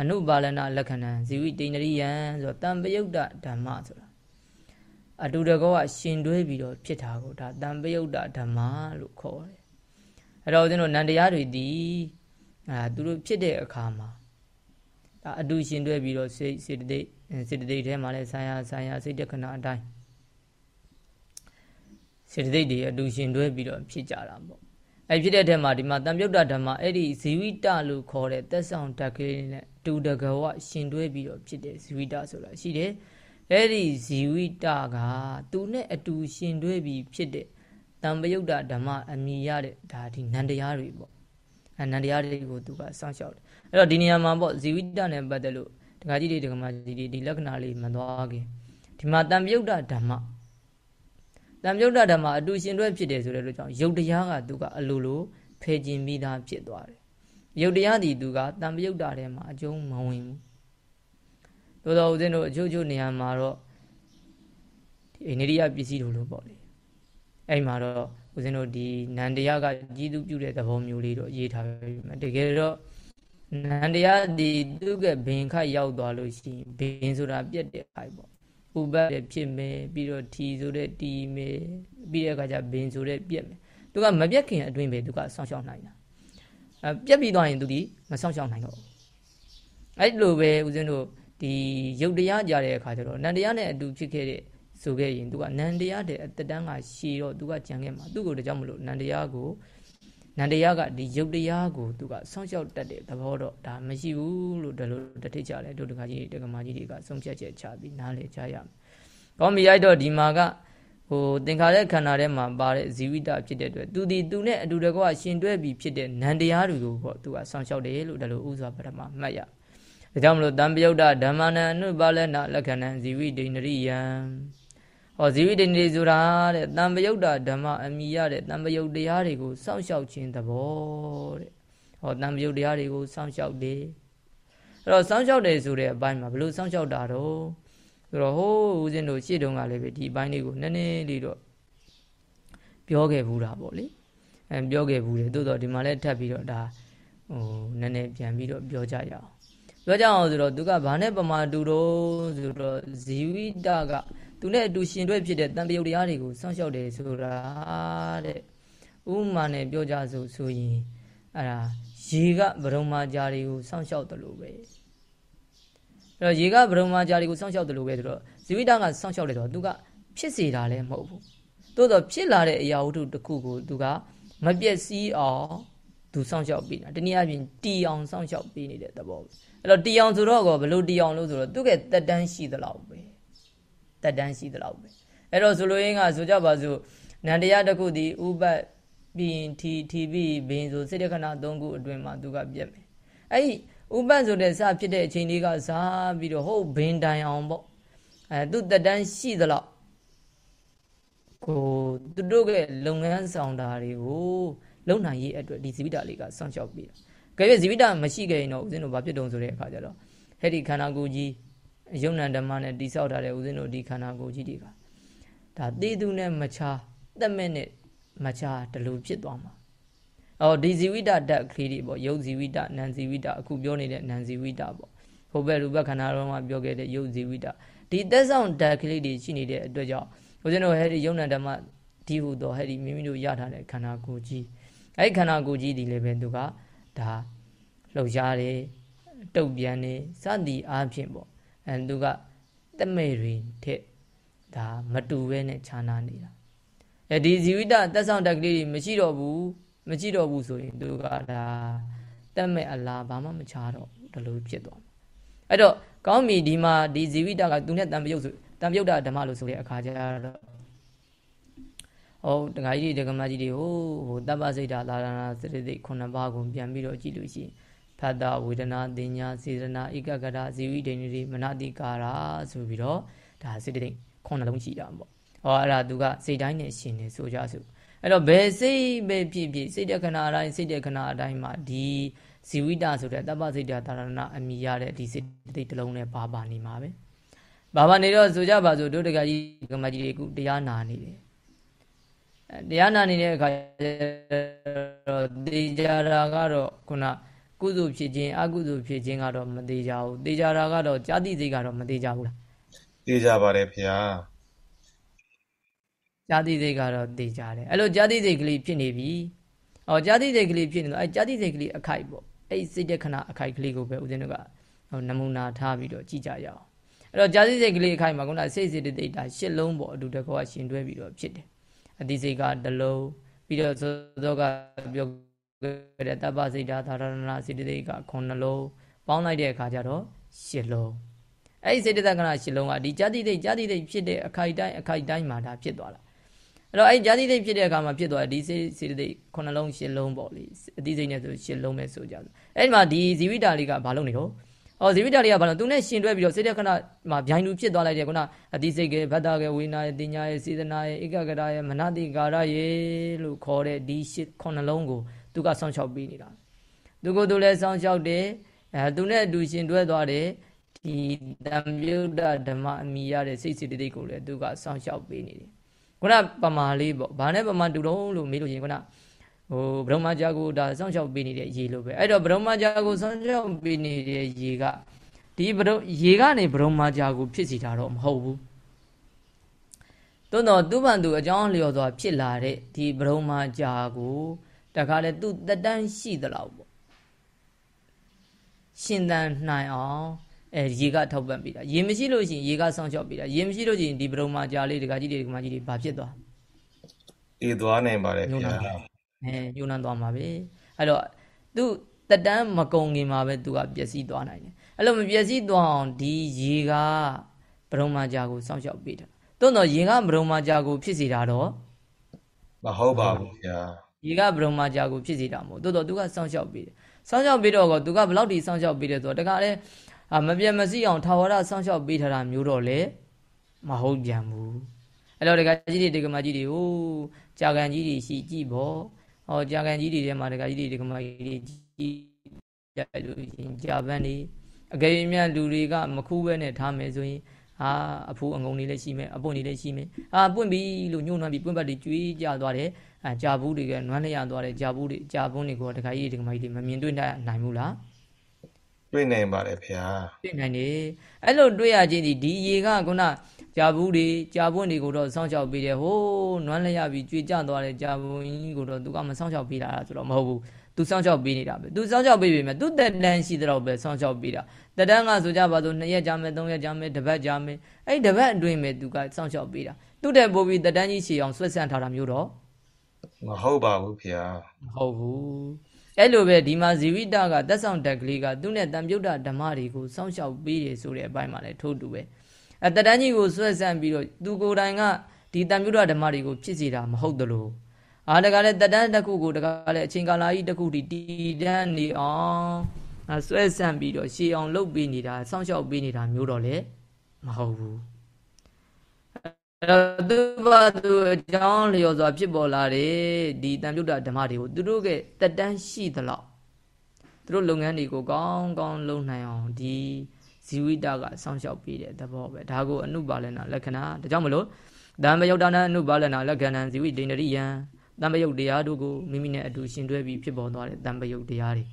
အနုပါလနလက္ခဏာဇီဝိတိန္ဒရိယံဆိုတော့တံပယုတ်တဓမ္မဆိုတာအတူတကောကရှင်တွဲပြီးတော့ဖြစ်တာကိုဒါတံပယုတ်တဓမ္မလို့ခေါ်တယ်အဲ့တော့ဦးဇင်းတို့နန္တရားတွေဒီအာသူတို့ဖြစ်တဲ့အခါမှာဒါအတူရှင်တွဲပြီးတော့စေစေတသိက်စေတသိက်ထဲမှာလည်းဆာယဆာယစိတ်တခဏအတိုင်း စေတသိက်တွေအတူရှင်တွဲပြီးတော့ဖြစ်ကြတာပေါ့အဲ့ဖြစ်တဲ့ထဲမှာဒီမှာတံပြုတ်တဓမ္မအဲ့ဒီဇီဝိတလို့ခေါ်တဲ့သက်ဆောင်တက်ကလေးနဲ့တူတကဝရှင်တွဲပြီးတော့ဖြစ်တဲ့ဇီဝိတဆိုတာရှိတယ်အဲ့ဒီဇီဝိတကသူနဲ့အတူရှင်တွဲပြီးဖြစ်တဲ့တံပယုတ်တဓမ္မအမိရတဲ့ဒါဒီနန္တရားတွေပေါ့အနန္တရားတွေကိုသူကစောင့်ရှောက်တယ်အဲ့တော့ဒီနေရာမှာပေါ့ဇီဝိတနဲ့ပတ်သက်လို့ဒကာကြီးတွေဒကာမကြီးတွေဒီလက္ခဏာလေးမသွားခင်ဒီမှာတံပယုတ်တဓမ္မ တံပယုတ်တဓမ္မအတူရှင်တွဲဖြစ်တယ်ဆိုတဲ့လို့ကြောင့်ယုတ်တရားကသူကအလိုလိုဖယ်ကျင်ပြီးသားဖြစ်သွားတယ်ယုတ်တရားဒီသူကတံပယုတ်တာထဲမှာအကျုံးမဝင်ဘူးသို့တော်ဦးဇင်းတို့အချို့ချို့နေရာမှာတော့ဒီအိန္ဒိယပစ္စည်းတို့လို့ပေါ့လေအဲ့မှာတော့ဦးဇင်းတို့ဒီနန္တရားကကြီးသူပြုတဲ့သဘောမျိုးလေးတော့ရေးထားပြီတကယ်တော့နန္တရားဒီသူကဘင်ခတ်ရောက်သွားလို့ရှိရင်ဘင်ဆိုတာပြက်တဲ့ခိုက်ပေါ့ ဥပတ်ဖြစ်မယ်ပြီးတော့ထီဆိုတဲ့တီမယ်ပြီးတဲ့အခါကျဘင်ဆိုတဲ့ပြက်မယ်သူကမပြက်ခင်အတွင်းပဲသူကဆောင်းရှောင်းနိုင်တာအဲပြက်ပြီးသွားရင်သူဒီမဆောင်းရှောင်းနိုင်တော့အဲ့လိုပဲဦးဇင်းတို့ဒီရုပ်တရားကြတဲ့အခါကျတော့နန္တရားနဲ့အတူဖြစ်ခဲ့တဲ့ဆိုခဲ့ရင်သူကနန္တရားတဲ့အတတန်းကရှည်တော့သူကကြံခဲ့မှာသူ့ကိုတကြောင်မလို့နန္တရားကို နန္တရားကဒီရုပ်တရားကိုသူကဆောင်းလျှောက်တတ်တဲ့သဘောတော့ဒါမရှိဘူးလို့ဒါလိုတထိတ်ကြတယ်ဒုဒကကြီးတက္ကမကြီးတွေကဆုံးဖြတ်ချက်ချပြီးနားလေကြရမယ်။ကောင်းပြီရိုက်တော့ဒီမှာကဟိုသင်္ခါရခန္ဓာထဲမှာပါတဲ့ဇီဝိတဖြစ်တဲ့အတွက်သူဒီသူနဲ့အတူတကွရှင်တွဲပြီးဖြစ်တဲ့နန္တရားတွေကိုပေါ့သူကဆောင်းလျှောက်တယ်လို့ဒါလိုဥစွာပထမမှတ်ရ။ဒါကြောင့်မလို့တံပယုတ်တဓမ္မနံအနုပါလနလက္ခဏံဇီဝိဒိန္ဒရိယံ ဟောဇီဝိဒိန္ဒရိဆိုတာတဲ့တံပယုတ်တဓမ္မအမိရတဲ့တံပယုတ်တရားတွေကိုစောင့်ရှောက်ခြင်းသဘောတဲ့ဟောတံပယုတ်တရားတွေကိုစောင့်ရှောက်တယ်အဲ့တော့စောင့်ရှောက်တယ်ဆိုတဲ့အပိုင်းမှာဘယ်လိုစောင့်ရှောက်တာတော့ဆိုတော့ဟိုးဦးဇင်းတို့ရှေ့တုန်းကလည်းပဲဒီအပိုင်းလေးကိုနည်းနည်းလေးတော့ပြောခဲ့ဘူးတာပေါ့လေအဲပြောခဲ့ဘူးတယ်တိုးတော့ဒီမှာလည်းထပ်ပြီးတော့ဒါဟိုနည်းနည်းပြန်ပြီးတော့ပြောကြရအောင်ပြောကြအောင်ဆိုတော့သူကဘာနဲ့ပမာတူတော့ဆိုတော့ဇီဝိတက သူနဲ့အတူရှင်တွဲဖြစ်တဲ့တန်ပယုတ်တရားတွေကိုစောင့်ရှောက်တယ်ဆိုတာတဲ့ဥမာနဲ့ပြောကြဆိုဆိုရင်အဲ့ဒါရေကဗရုံမာကြာတွေကိုစောင့်ရှောက်တယ်လို့ပဲအဲ့တော့ရေကဗရုံမာကြာတွေကိုစောင့်ရှောက်တယ်လို့ပဲဆိုတော့ဇီဝိတကစောင့်ရှောက်တယ်တော့သူကဖြစ်စေတာလည်းမဟုတ်ဘူးသို့တော့ဖြစ်လာတဲ့အရာဝတ္ထုတစ်ခုကိုသူကမပြည့်စည်အောင်သူစောင့်ရှောက်ပေးတာတနည်းအားဖြင့်တီအောင်စောင့်ရှောက်ပေးနေတဲ့သဘောပဲအဲ့တော့တီအောင်ဆိုတော့ကောဘယ်လိုတီအောင်လို့ဆိုတော့သူကတက်တန်းရှိသလောက်ပဲ တက်တန်းရှိသလောက်ပဲအဲ့တော့ဆိုလိုရင်းကဆိုကြပါစို့နန္တရားတစ်ခုဒီဥပတ်ပြီးရင်ထီထီပြီးဘင်းဆိုစိတ်တခဏ၃ခုအတွင်းမှာသူကပြက်မယ်အဲ့ဒီဥပတ်ဆိုတဲ့စဖြစ်တဲ့အချိန်လေးကစားပြီးတော့ဟုတ်ဘင်းတိုင်အောင်ပေါ့အဲသူတက်တန်းရှိသလောက်ကိုသူတို့ကလုပ်ငန်းဆောင်တာတွေကိုလုံနိုင်ရေးအတွက်ဒီဇီဝိတာလေးကစောင့်ရှောက်ပြီးတာကဲပြဇီဝိတမရှိခဲ့ရင်တော့ဦးဇင်းတို့ဘာဖြစ်တုံဆိုတဲ့အခါကျတော့ဟဲ့ဒီခန္ဓာကိုယ်ကြီး ယုံ nant ဓမ္မနဲ့တိဆောက်ထားတဲ့ဦးဇင်းတို့ဒီခန္ဓာကိုယ်ကြီးတွေကဒါသေသူနဲ့မချာတက်မဲ့နဲ့မချာတလူဖြစ်သွားမှာအော်ဒီဇီဝိတဓာတ်ကလေးတွေပေါ့ယုတ်ဇီဝိတနန်ဇီဝိတအခုပြောနေတဲ့နန်ဇီဝိတပေါ့ဟိုဘက်ရူပခန္ဓာတော်မှာပြောခဲ့တဲ့ယုတ်ဇီဝိတဒီသက်ဆောင်ဓာတ်ကလေးတွေရှိနေတဲ့အတွက်ကြောင့်ဦးဇင်းတို့ဟဲ့ဒီယုံ nant ဓမ္မဒီဟုတော့ဟဲ့ဒီမိမိတို့ရထားတဲ့ခန္ဓာကိုယ်ကြီးအဲ့ခန္ဓာကိုယ်ကြီးဒီလည်းပဲသူကဒါလှုပ်ရှားတယ်တုတ်ပြန်တယ်စသည်အားဖြင့်ပေါ့ အဲသူကတက်မဲ့တွေထက်ဒါမတူပဲနဲ့ခြားနာနေတာအဲဒီဇီဝိတတက်ဆောင်တက်ကလေးတွေမရှိတော့ဘူးမရှိတော့ဘူးဆိုရင်သူကဒါတက်မဲ့အလားဘာမှမခြားတော့ဒီလိုဖြစ်သွားမှာအဲ့တော့ကောင်းပြီဒီမှာဒီဇီဝိတကသူနဲ့တံပယုတ်ဆိုတံပယုတ်တာဓမ္မလို့ဆိုတဲ့အခါကျတော့ဟုတ်တခါကြီးတွေဒကမကြီးတွေဟိုဟိုတပ္ပစိတ်တာသာရဏစရိတိခုနှစ်ပါးကိုပြန်ပြီးတော့ကြည့်လို့ရှိရင် ဖတ်တာဝေဒနာတင်ညာစေရနာဧကဂရဇီဝိဒိဏိမနတိကာရာဆိုပြီးတော့ဒါစေတသိက်ခုနှစ်လုံးရှိတာပေါ့ဟောအဲ့ဒါသူကစိတ်တိုင်းနဲ့ရှင်နေဆိုကြစို့အဲ့တော့ဘယ်စိတ်ပဲဖြစ်ဖြစ်စိတ်တခဏအတိုင်းစိတ်တခဏအတိုင်းမှာဒီဇီဝိတဆိုတဲ့တပ္ပစိတ်တာသာရဏအမိရတဲ့ဒီစိတ်သိက်တစ်လုံးနဲ့ပါပါနေမှာပဲဘာပါနေတော့ဆိုကြပါစို့တို့တကကြီးကမကြီးတွေအခုတရားနာနေတယ်တရားနာနေတဲ့အခါတော့သေချာတာကတော့ခုန ကုသိုလ်ဖြစ်ခြင်းအကုသိုလ်ဖြစ်ခြင်းကတော့မသေးကြဘူးသေချာတာကတော့ကြာတိစိတ်ကတော့မသေးကြဘူးလားသေချာပါတယ်ဖေဟာဇာတိစိတ်ကတော့သိကြတယ်အဲ့လိုဇာတိစိတ်ကလေးဖြစ်နေပြီဟောဇာတိစိတ်ကလေးဖြစ်နေတော့အဲ့ဇာတိစိတ်ကလေးအခိုက်ပေါ့အဲ့စိတ်တခဏအခိုက်ကလေးကိုပဲဦးဇင်းတို့ကနမူနာထားပြီးတော့ကြည့်ကြရအောင်အဲ့တော့ဇာတိစိတ်ကလေးအခိုက်မှာခုနစိတ်စိတ်တိတ်တာရှစ်လုံးပေါ့အတူတကောကရှင်တွဲပြီးတော့ဖြစ်တယ်အတိစိတ်ကတလုံးပြီးတော့သောသောကပြော ခဲ့တဲ့တပ္ပစိတ်ဓာသာရဏစိတ်တိတ်ကခုနှလုံးပေါင်းလိုက်တဲ့အခါကျတော့ရှစ်လုံးအဲ့ဒီစေတသိက်ကနာရှစ်လုံးကဒီဇာတိတိတ်ဇာတိတိတ်ဖြစ်တဲ့အခိုက်တိုင်းအခိုက်တိုင်းမှာဒါဖြစ်သွားတာအဲ့တော့အဲ့ဇာတိတိတ်ဖြစ်တဲ့အခါမှာဖြစ်သွားဒီစေစေတသိက်ခုနှလုံးရှစ်လုံးပေါ့လေအတိစိတ်နဲ့ဆိုရှစ်လုံးပဲဆိုကြတယ်အဲ့ဒီမှာဒီဇီဝိတာလေးကဘာလုပ်နေတော့အော်ဇီဝိတာလေးကဘာလို့သူနဲ့ရှင်တွဲပြီးတော့စေတခဏမှာဗျိုင်းလူဖြစ်သွားလိုက်တယ်ခုနအတိစိတ်ကဗတ္တကဝိနာယတင်ညာယစေတနာယဧကဂရယမနတိကာရယေလို့ခေါ်တဲ့ဒီရှစ်ခုနှလုံးကို သူကစောင့်ရှောက်ပြီးနေတာသူကိုယ်သူလည်းစောင့်ရှောက်တယ်အဲသူနဲ့အတူရှင်တွဲသွားတယ်ဒီတံပြုတ်ဓမ္မအမိရတဲ့စိတ်စိတ်တိတ်ကိုလည်းသူကစောင့်ရှောက်ပေးနေတယ်ခုနပမာလေးပေါ့ဘာနဲ့ပမာတူတော့လို့မေးလို့ရင်ခုနဟိုဗြဟ္မာကြာကိုဒါစောင့်ရှောက်ပေးနေတဲ့ရေလိုပဲအဲ့တော့ဗြဟ္မာကြာကိုစောင့်ရှောက်ပေးနေတဲ့ရေကဒီဗြရေကနေဗြဟ္မာကြာကိုဖြစ်စီတာတော့မဟုတ်ဘူးသို့တော့သူ့ဘန်သူအကြောင်းလျော်စွာဖြစ်လာတဲ့ဒီဗြဟ္မာကြာကို တခါလေသူတက်တန်းရှိသလောက်ပေါ့ရှင်သန်နိုင်အောင်အဲရေကထောက်ပံ့ပေးတာရေမရှိလို့ရှိရင်ရေကစောင့်ရှောက်ပေးတာရေမရှိလို့ရှိရင်ဒီဗြဟ္မာကြာလေးဒကာကြီးတွေဒကာမကြီးတွေဘာဖြစ်သွားအေးသွားနိုင်ပါတယ်ခင်ဗျာအဲညှို့နှံသွားမှာပဲအဲ့တော့သူတက်တန်းမကုံခင်မှာပဲသူကပျက်စီးသွားနိုင်တယ်အဲ့လိုမပျက်စီးသွားအောင်ဒီရေကဗြဟ္မာကြာကိုစောင့်ရှောက်ပေးတာတွန်းတော့ရေကဗြဟ္မာကြာကိုဖြစ်စေတာတော့မဟုတ်ပါဘူးခင်ဗျာ ရေကဗြဟ္မာကြာကိုဖြစ်စေတာမဟုတ်တိုးတော့သူကစောင့်ရှောက်ပေးတယ်စောင့်ရှောက်ပေးတော့ကသူကဘယ်လောက်ထိစောင့်ရှောက်ပေးတယ်ဆိုတော့တခါလဲအာမပြတ်မစီအောင်ထာဝရစောင့်ရှောက်ပေးထားတာမျိုးတော့လေမဟုတ်ပြန်ဘူးအဲ့တော့ဒကာကြီးတွေဒကာမကြီးတွေဟိုကြာကန်ကြီးတွေရှိကြည့်ပေါ့ဟောကြာကန်ကြီးတွေထဲမှာဒကာကြီးတွေဒကာမကြီးတွေကြည့်ကြလို့ရှင်ကြာပန်းနေအကယ်၍များလူတွေကမခူးဘဲနဲ့ထားမယ်ဆိုရင် ဟာအဖိုးအငုံနေလည်းရှိမယ်အပွင့်နေလည်းရှိမယ်အာပွင့်ပြီလို့ညှို့နှမ်းပြီးပွင့်ပတ်တွေကျွေးကြသွားတယ်အာကြာဘူးတွေကနွမ်းလျရသွားတယ်ကြာဘူးတွေကြာပွန်းတွေကိုတခါကြီးဒီကမကြီးတွေမမြင်တွေ့နိုင်ဘူးလားတွေ့နိုင်ပါတယ်ဖေဟာတွေ့နိုင်တယ်အဲ့လိုတွေ့ရချင်းဒီဒီရေကခုနကြာဘူးတွေကြာပွန်းတွေကိုတော့စောင့်ရှောက်ပေးတယ်ဟိုးနွမ်းလျရပြီးကျွေးကြသွားတယ်ကြာပွန်းကြီးကိုတော့သူကမစောင့်ရှောက်ပေးတာဆိုတော့မဟုတ်ဘူး သူစောင့်ရှောက်ပေးနေတာပဲသူစောင့်ရှောက်ပေးပြီမဲ့သူတက်တန်းရှိတော့ပဲစောင့်ရှောက်ပေးတာတက်တန်းကဆိုကြပါစို့2ရက်ကြာမယ်3ရက်ကြာမယ်တစ်ပတ်ကြာမယ်အဲ့ဒီတစ်ပတ်အတွင်းမဲ့သူကစောင့်ရှောက်ပေးတာသူတက်ပို့ပြီးတက်တန်းကြီးရှည်အောင်ဆွတ်ဆန့်ထားတာမျိုးတော့မဟုတ်ပါဘူးဖေဟာမဟုတ်ဘူးအဲ့လိုပဲဒီမှာဇီဝိတကတက်ဆောင်တက်ကလေးကသူ့နဲ့တံပြုတ်တာဓမ္မတွေကိုစောင့်ရှောက်ပေးတယ်ဆိုတဲ့အပိုင်းမှာလည်းထိုးတူပဲအဲတတန်းကြီးကိုဆွဲဆန့်ပြီးတော့သူကိုယ်တိုင်ကဒီတံပြုတ်တာဓမ္မတွေကိုဖြစ်စေတာမဟုတ်သလို အားတကလည်းတတန်းတစ်ခုကိုတကလည်းအချိန်ကာလကြီးတစ်ခုတည်တည်တန်းနေအောင်ဆွဲဆန့်ပြီးတော့ရှေးအောင်လုပ်ပေးနေတာစောင့်ရှောက်ပေးနေတာမျိုးတော့လေမဟုတ်ဘူးအဲ့တော့သူဘာသူအကြောင်းလျော်စွာဖြစ်ပေါ်လာတဲ့ဒီတန်ပြုတ်တာဓမ္မတွေကိုသူတို့ကတက်တန်းရှိသလောက်သူတို့လုပ်ငန်းတွေကိုကောင်းကောင်းလုပ်နိုင်အောင်ဒီဇီဝိတကစောင့်ရှောက်ပေးတဲ့သဘောပဲဒါကိုအနုပါလနာလက္ခဏာဒါကြောင့်မလို့ဓမ္မယုတ်တာနာအနုပါလနာလက္ခဏာဇီဝိဒိန္ဒရိယံ တံပယုတ်တရားတို့ကိုမိမိနဲ့အတူရှင်တွဲပြီးဖြစ်ပေါ်သွားတဲ့တံပယုတ်တရားတွေ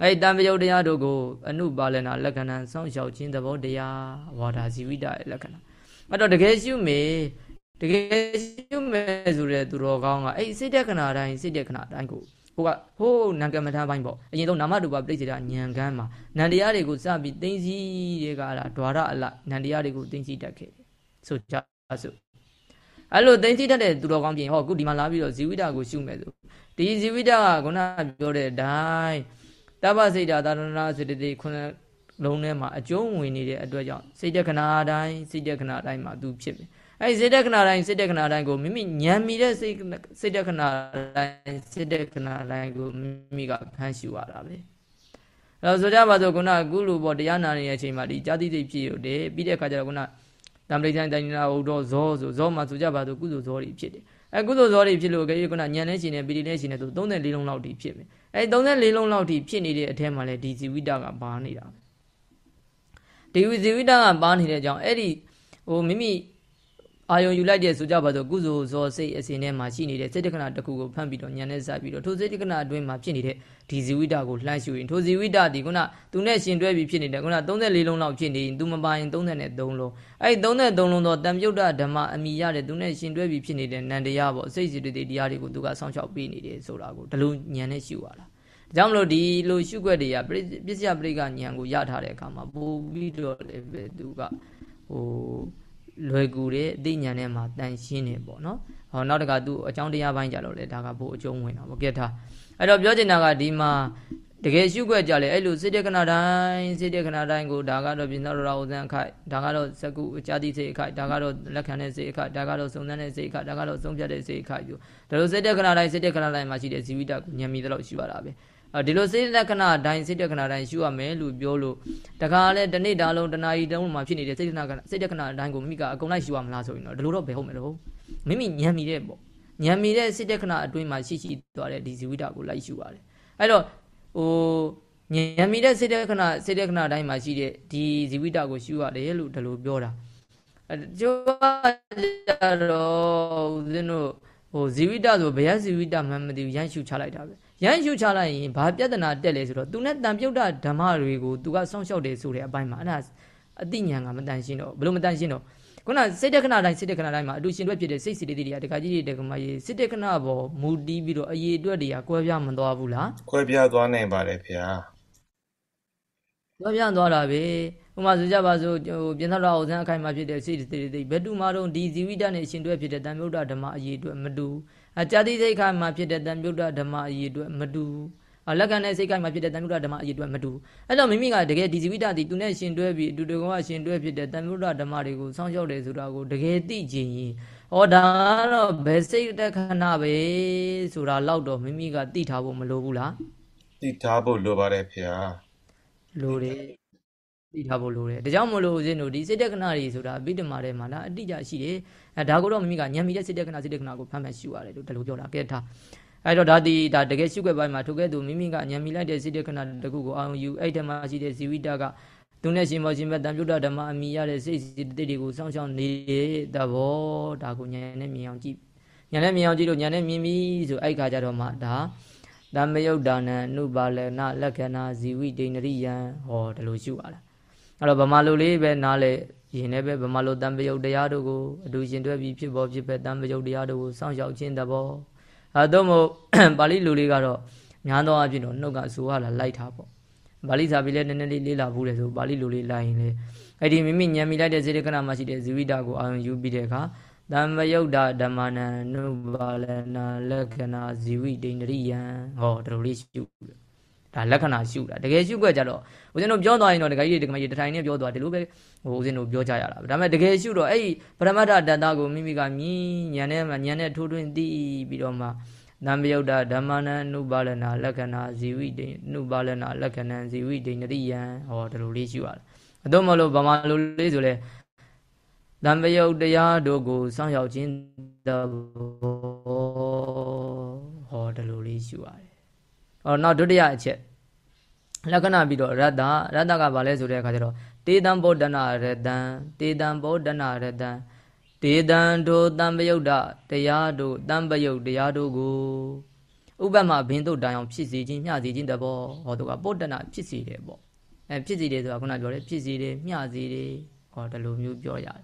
အဲဒီတံပယုတ်တရားတို့ကိုအနုပါလနာလက္ခဏာစောင့်ရှောက်ခြင်းသဘောတရားဝါဒဇီဝိတရဲ့လက္ခဏာအဲ့တော့တကယ်ရှုမေတကယ်ရှုမေဆိုတဲ့သူတော်ကောင်းကအဲ့စိတ်တက်ခဏတိုင်းစိတ်တက်ခဏတိုင်းကိုဟိုကဟိုးနံကမထမ်းပိုင်းပေါ့အရင်ဆုံးနာမရူပပြိစေတာညံကန်းမှာနန္တရားတွေကိုစပြီးသိသိတွေကလားဒွါရအလနန္တရားတွေကိုသိသိတတ်ခဲ့ဆိုကြဆို အဲ့လိုသိသိတတ်တဲ့သူတော်ကောင်းပြင်ဟောခုဒီမှာလာပြီးတော့ဇီဝိတကိုရှုမယ်ဆိုဒီဇီဝိတကခုနပြောတဲ့အတိုင်းတပ္ပစိတ်တာသာရဏစေတသိက်ခုနလုံးထဲမှာအကျုံးဝင်နေတဲ့အတွက်ကြောင့်စိတ်တက္ခဏာတိုင်းစိတ်တက္ခဏာတိုင်းမှာသူဖြစ်မယ်အဲဒီစိတ်တက္ခဏာတိုင်းစိတ်တက္ခဏာတိုင်းကိုမိမိညံမီတဲ့စိတ်စိတ်တက္ခဏာတိုင်းစိတ်တက္ခဏာတိုင်းကိုမိမိကဖန်ရှူရတာပဲအဲတော့ဆိုကြပါစို့ခုနကုလူပေါ်တရားနာနေတဲ့အချိန်မှာဒီဇာတိစိတ်ဖြစ်ရတယ်ပြီးတဲ့အခါကျတော့ခုန တံပရိသန်တိုင်းနာဟုတ်တော့ဇောဆိုဇောမှာဆိုကြပါဆိုကုသိုလ်ဇောတွေဖြစ်တယ်အဲကုသိုလ်ဇောတွေဖြစ်လို့ကြည့်ခုနညံနေရှင်နေပီတိနေရှင်နေဆို34လုံးလောက်ထိဖြစ်မယ်အဲ34လုံးလောက်ထိဖြစ်နေတဲ့အထဲမှာလဲဒီဇီဝိတကပါနေတာဒီဇီဝိတကပါနေတဲ့အကြောင်းအဲ့ဒီဟိုမိမိ အာယုံယူလိုက်တဲ့ဆိုကြပါတော့ကုသိုလ်ဇောစိတ်အစဉ်ထဲမှာရှိနေတဲ့စိတ်တက္ကနာတစ်ခုကိုဖမ်းပြီးတော့ညံနဲ့စပြီးတော့ထိုစိတ်တက္ကနာအတွင်းမှာဖြစ်နေတဲ့ဒီဇီဝိတကိုလှမ်းရှုရင်ထိုဇီဝိတဒီခုနသူနဲ့ရှင်တွဲပြီးဖြစ်နေတဲ့ခုန34လုံးလောက်ဖြစ်နေရင်သူမပါရင်33လုံးအဲ့33လုံးတော့တံပြုတ်တဓမ္မအမိရတဲ့သူနဲ့ရှင်တွဲပြီးဖြစ်နေတဲ့နန္တရားပေါ့စိတ်စီတွေတရားတွေကိုသူကဆောင်းချောက်ပေးနေတယ်ဆိုတာကိုဒီလိုညံနဲ့ရှုရတာဒါကြောင့်မလို့ဒီလိုရှုွက်တွေကပစ္စယပရိကဉာဏ်ကိုရထားတဲ့အခါမှာပို့ပြီးတော့လည်းပဲသူကဟို လွယ်ကူတယ်အသိဉာဏ်နဲ့မှတန်ရှင်းတယ်ပေါ့နော်ဟောနောက်တကသူအကြောင်းတရားပိုင်းကြတော့လေဒါကဘို့အကျုံးဝင်တာပေါ့ကဲထားအဲ့တော့ပြောချင်တာကဒီမှာတကယ်ရှုွက်ကြလေအဲ့လိုစိတ်တက္ကနာတိုင်းစိတ်တက္ကနာတိုင်းကိုဒါကတော့ပြင်သောရာဥဇံခိုက်ဒါကတော့စကုအကြာတိစိတ်အခိုက်ဒါကတော့လက်ခံတဲ့စိတ်အခိုက်ဒါကတော့စုံစမ်းတဲ့စိတ်အခိုက်ဒါကတော့ဆုံးဖြတ်တဲ့စိတ်အခိုက်ပြောဒါလိုစိတ်တက္ကနာတိုင်းစိတ်တက္ကနာတိုင်းမှာရှိတဲ့ဇီဝိတကိုညံမီတဲ့လောက်ရှိရတာပဲ ဒီလိုစိတ်လက္ခဏာအတိုင်းစိတ်လက္ခဏာအတိုင်းရှုရမယ်လို့ပြောလို့တခါလဲတနေ့တာလုံးတနာရီတုံးမှာဖြစ်နေတဲ့စိတ်လက္ခဏာစိတ်လက္ခဏာအတိုင်းကိုမိကအကုန်လိုက်ရှုရမလားဆိုရင်တော့ဒီလိုတော့ဘယ်ဟုတ်မလဲတော့မိမိညံမိတဲ့ပေါ့ညံမိတဲ့စိတ်လက္ခဏာအတွင်းမှာရှိရှိသွားတဲ့ဒီဇီဝိတကိုလိုက်ရှုရတယ်အဲ့တော့ဟိုညံမိတဲ့စိတ်လက္ခဏာစိတ်လက္ခဏာအတိုင်းမှာရှိတဲ့ဒီဇီဝိတကိုရှုရတယ်လို့ဒီလိုပြောတာအဲကျိုးကြတော့ဦးဇင်းတို့ဟိုဇီဝိတဆိုဘယ်ရဇီဝိတမှမသိဘူးရမ်းရှုချလိုက်တာပဲ ရမ်းရှုချလိုက်ရင်ဘာပြဿနာတက်လဲဆိုတော့သူနဲ့တန်ပြုတ်တာဓမ္မတွေကိုသူကစောင့်ရှောက်တယ်ဆိုတဲ့အပိုင်းမှာအဲ့ဒါအတိညာကမတန်ရှင်းတော့ဘလို့မတန်ရှင်းတော့ခုနစိတ်တက္ကနာတိုင်းစိတ်တက္ကနာတိုင်းမှာအတူရှင်တွဲဖြစ်တဲ့စိတ်စီတေတွေကတခါကြီးတွေတကမကြီးစိတ်တက္ကနာပေါ်မူတီးပြီးတော့အရေးအတွက်တွေကကွဲပြားမသွားဘူးလားကွဲပြားသွားနိုင်ပါတယ်ဗျာကွဲပြားသွားတာပဲဥမာဆိုကြပါစို့ဟိုပြင်သလောက်အောင်စမ်းအခိုင်မှာဖြစ်တဲ့စိတ်တေတွေဘယ်တူမှတော့ဒီဇီဝိတနဲ့ရှင်တွဲဖြစ်တဲ့တန်မြုဒ္ဒဓမ္မအရေးအတွက်မတူအ ကြာတိစိတ်ခိုင်မှာဖြစ်တဲ့တန်မြုဒ္ဒဓမ္မအရေးအတွက်မတူအလက်ခံတဲ့စိတ်ကိုက်မှာဖြစ်တဲ့တန်မြုဒ္ဒဓမ္မအရေးအတွက်မတူအဲ့တော့မိမိကတကယ်ဒီဇီဝိတတိသူနဲ့ရှင်တွဲပြီးအတူတကောကရှင်တွဲဖြစ်တဲ့တန်မြုဒ္ဒဓမ္မတွေကိုစောင့်ရှောက်တယ်ဆိုတာကိုတကယ်သိချင်ရင်ဩဒါကတော့ဘယ်စိတ်တခဏပဲဆိုတာလောက်တော့မိမိကသိထားဖို့မလိုဘူးလားသိထားဖို့လိုပါတယ်ဖေဟာလိုတယ်သိထားဖို့လိုတယ်ဒါကြောင့်မလို့ဦးဇင်းတို့ဒီစိတ်တက္ကနာတွေဆိုတာအပိဓမ္မာထဲမှာလားအတိအကျရှိတယ် အဲဒါကိုတော့မိမိကညံမိတဲ့စိတ်တက္ကနာစိတ်တက္ကနာကိုဖမ်းမှန်ရှုရတယ်လို့ဒီလိုပြောတာကဲထားအဲ့တော့ဒါဒီဒါတကယ်ရှုွက်ပိုင်းမှာထိုကဲ့သို့မိမိကညံမိလိုက်တဲ့စိတ္တခဏတခုကိုအာရုံယူအဲ့ထက်မှရှိတဲ့ဇီဝိတကသူနဲ့ရှင်မောရှင်ဘတံပြုတ်ဓမ္မအမိရတဲ့စိတ်စိတ္တိတွေကိုစောင့်ရှောက်နေတဲ့ဘောဒါကိုညံနဲ့မြင်အောင်ကြည့်ညံနဲ့မြင်အောင်ကြည့်လို့ညံနဲ့မြင်ပြီဆိုအဲ့ခါကျတော့မှဒါဓမ္မယုတ်ဒါနံနုပါလနလက္ခဏာဇီဝိဒိဏရိယံဟောဒီလိုရှုရတာအဲ့တော့ဗမာလိုလေးပဲနားလေ ရင်လည်းပဲဗမာလိုတံပယုတ်တရားတို့ကိုအတူရှင်တွဲပြီးဖြစ်ပေါ်ဖြစ်ပဲတံပယုတ်တရားတို့ကိုစောင့်ရှောက်ခြင်းတဘောအဲတော့မို့ပါဠိလူလေးကတော့များသောအားဖြင့်တော့နှုတ်ကဆိုရလာလိုက်တာပေါ့ပါဠိစာပေလည်းနည်းနည်းလေးလေးလာဘူးလေဆိုပါဠိလူလေးလိုက်ရင်လေအဲ့ဒီမိမိညံမိလိုက်တဲ့စေတကနာမှာရှိတဲ့ဇီဝိတာကိုအာရုံယူပြီးတဲ့အခါတမ္မယုတ်တာဓမ္မနံနုပါလနာလက္ခဏာဇီဝိဒိန္ဒရိယံဟောဒီလိုလေးရှု ဒါလက္ခဏာရှုတာတကယ်ရှုွက်ကြတော့ဦးဇင်းတို့ပြောသွားရင်တော့ဒကာကြီးတွေဒကာမကြီးတထိုင်နဲ့ပြောသွားဒီလိုပဲဟိုဦးဇင်းတို့ပြောကြရတာဒါပေမဲ့တကယ်ရှုတော့အဲ့ဒီပရမတ္ထတတ္တကိုမိမိကမြင်ညံနဲ့မှညံနဲ့ထိုးထွင်းသိပြီးတော့မှနံပယုတ်တာဓမ္မနံနုပါလနာလက္ခဏာဇီဝိတေနုပါလနာလက္ခဏာဇီဝိတေနတိယံဟောဒီလိုလေးရှိရတယ်အတော့မလို့ဗမာလိုလေးဆိုလဲတံပယုတ်တရားတို့ကိုစောင့်ရောက်ခြင်းတဘောဟောဒီလိုလေးရှိရတယ် ဟောနောက်ဒုတိယအချက်လက္ခဏာပြီးတော့ရတ္တရတ္တကဘာလဲဆိုတဲ့အခါကျတော့တေတံဗောဒနာရတံတေတံဗောဒနာရတံဒေတံတို့တံပယုတ်တတရားတို့တံပယုတ်တရားတို့ကိုဥပ္ပမဘင်းတို့တိုင်အောင်ဖြစ်စေခြင်းမျှစေခြင်းတဘောဟောသူကပုတ္တနာဖြစ်စေတယ်ပေါ့အဲဖြစ်စေတယ်ဆိုတာခုနပြောတယ်ဖြစ်စေတယ်မျှစေတယ်ဟောဒီလိုမျိုးပြောရတယ်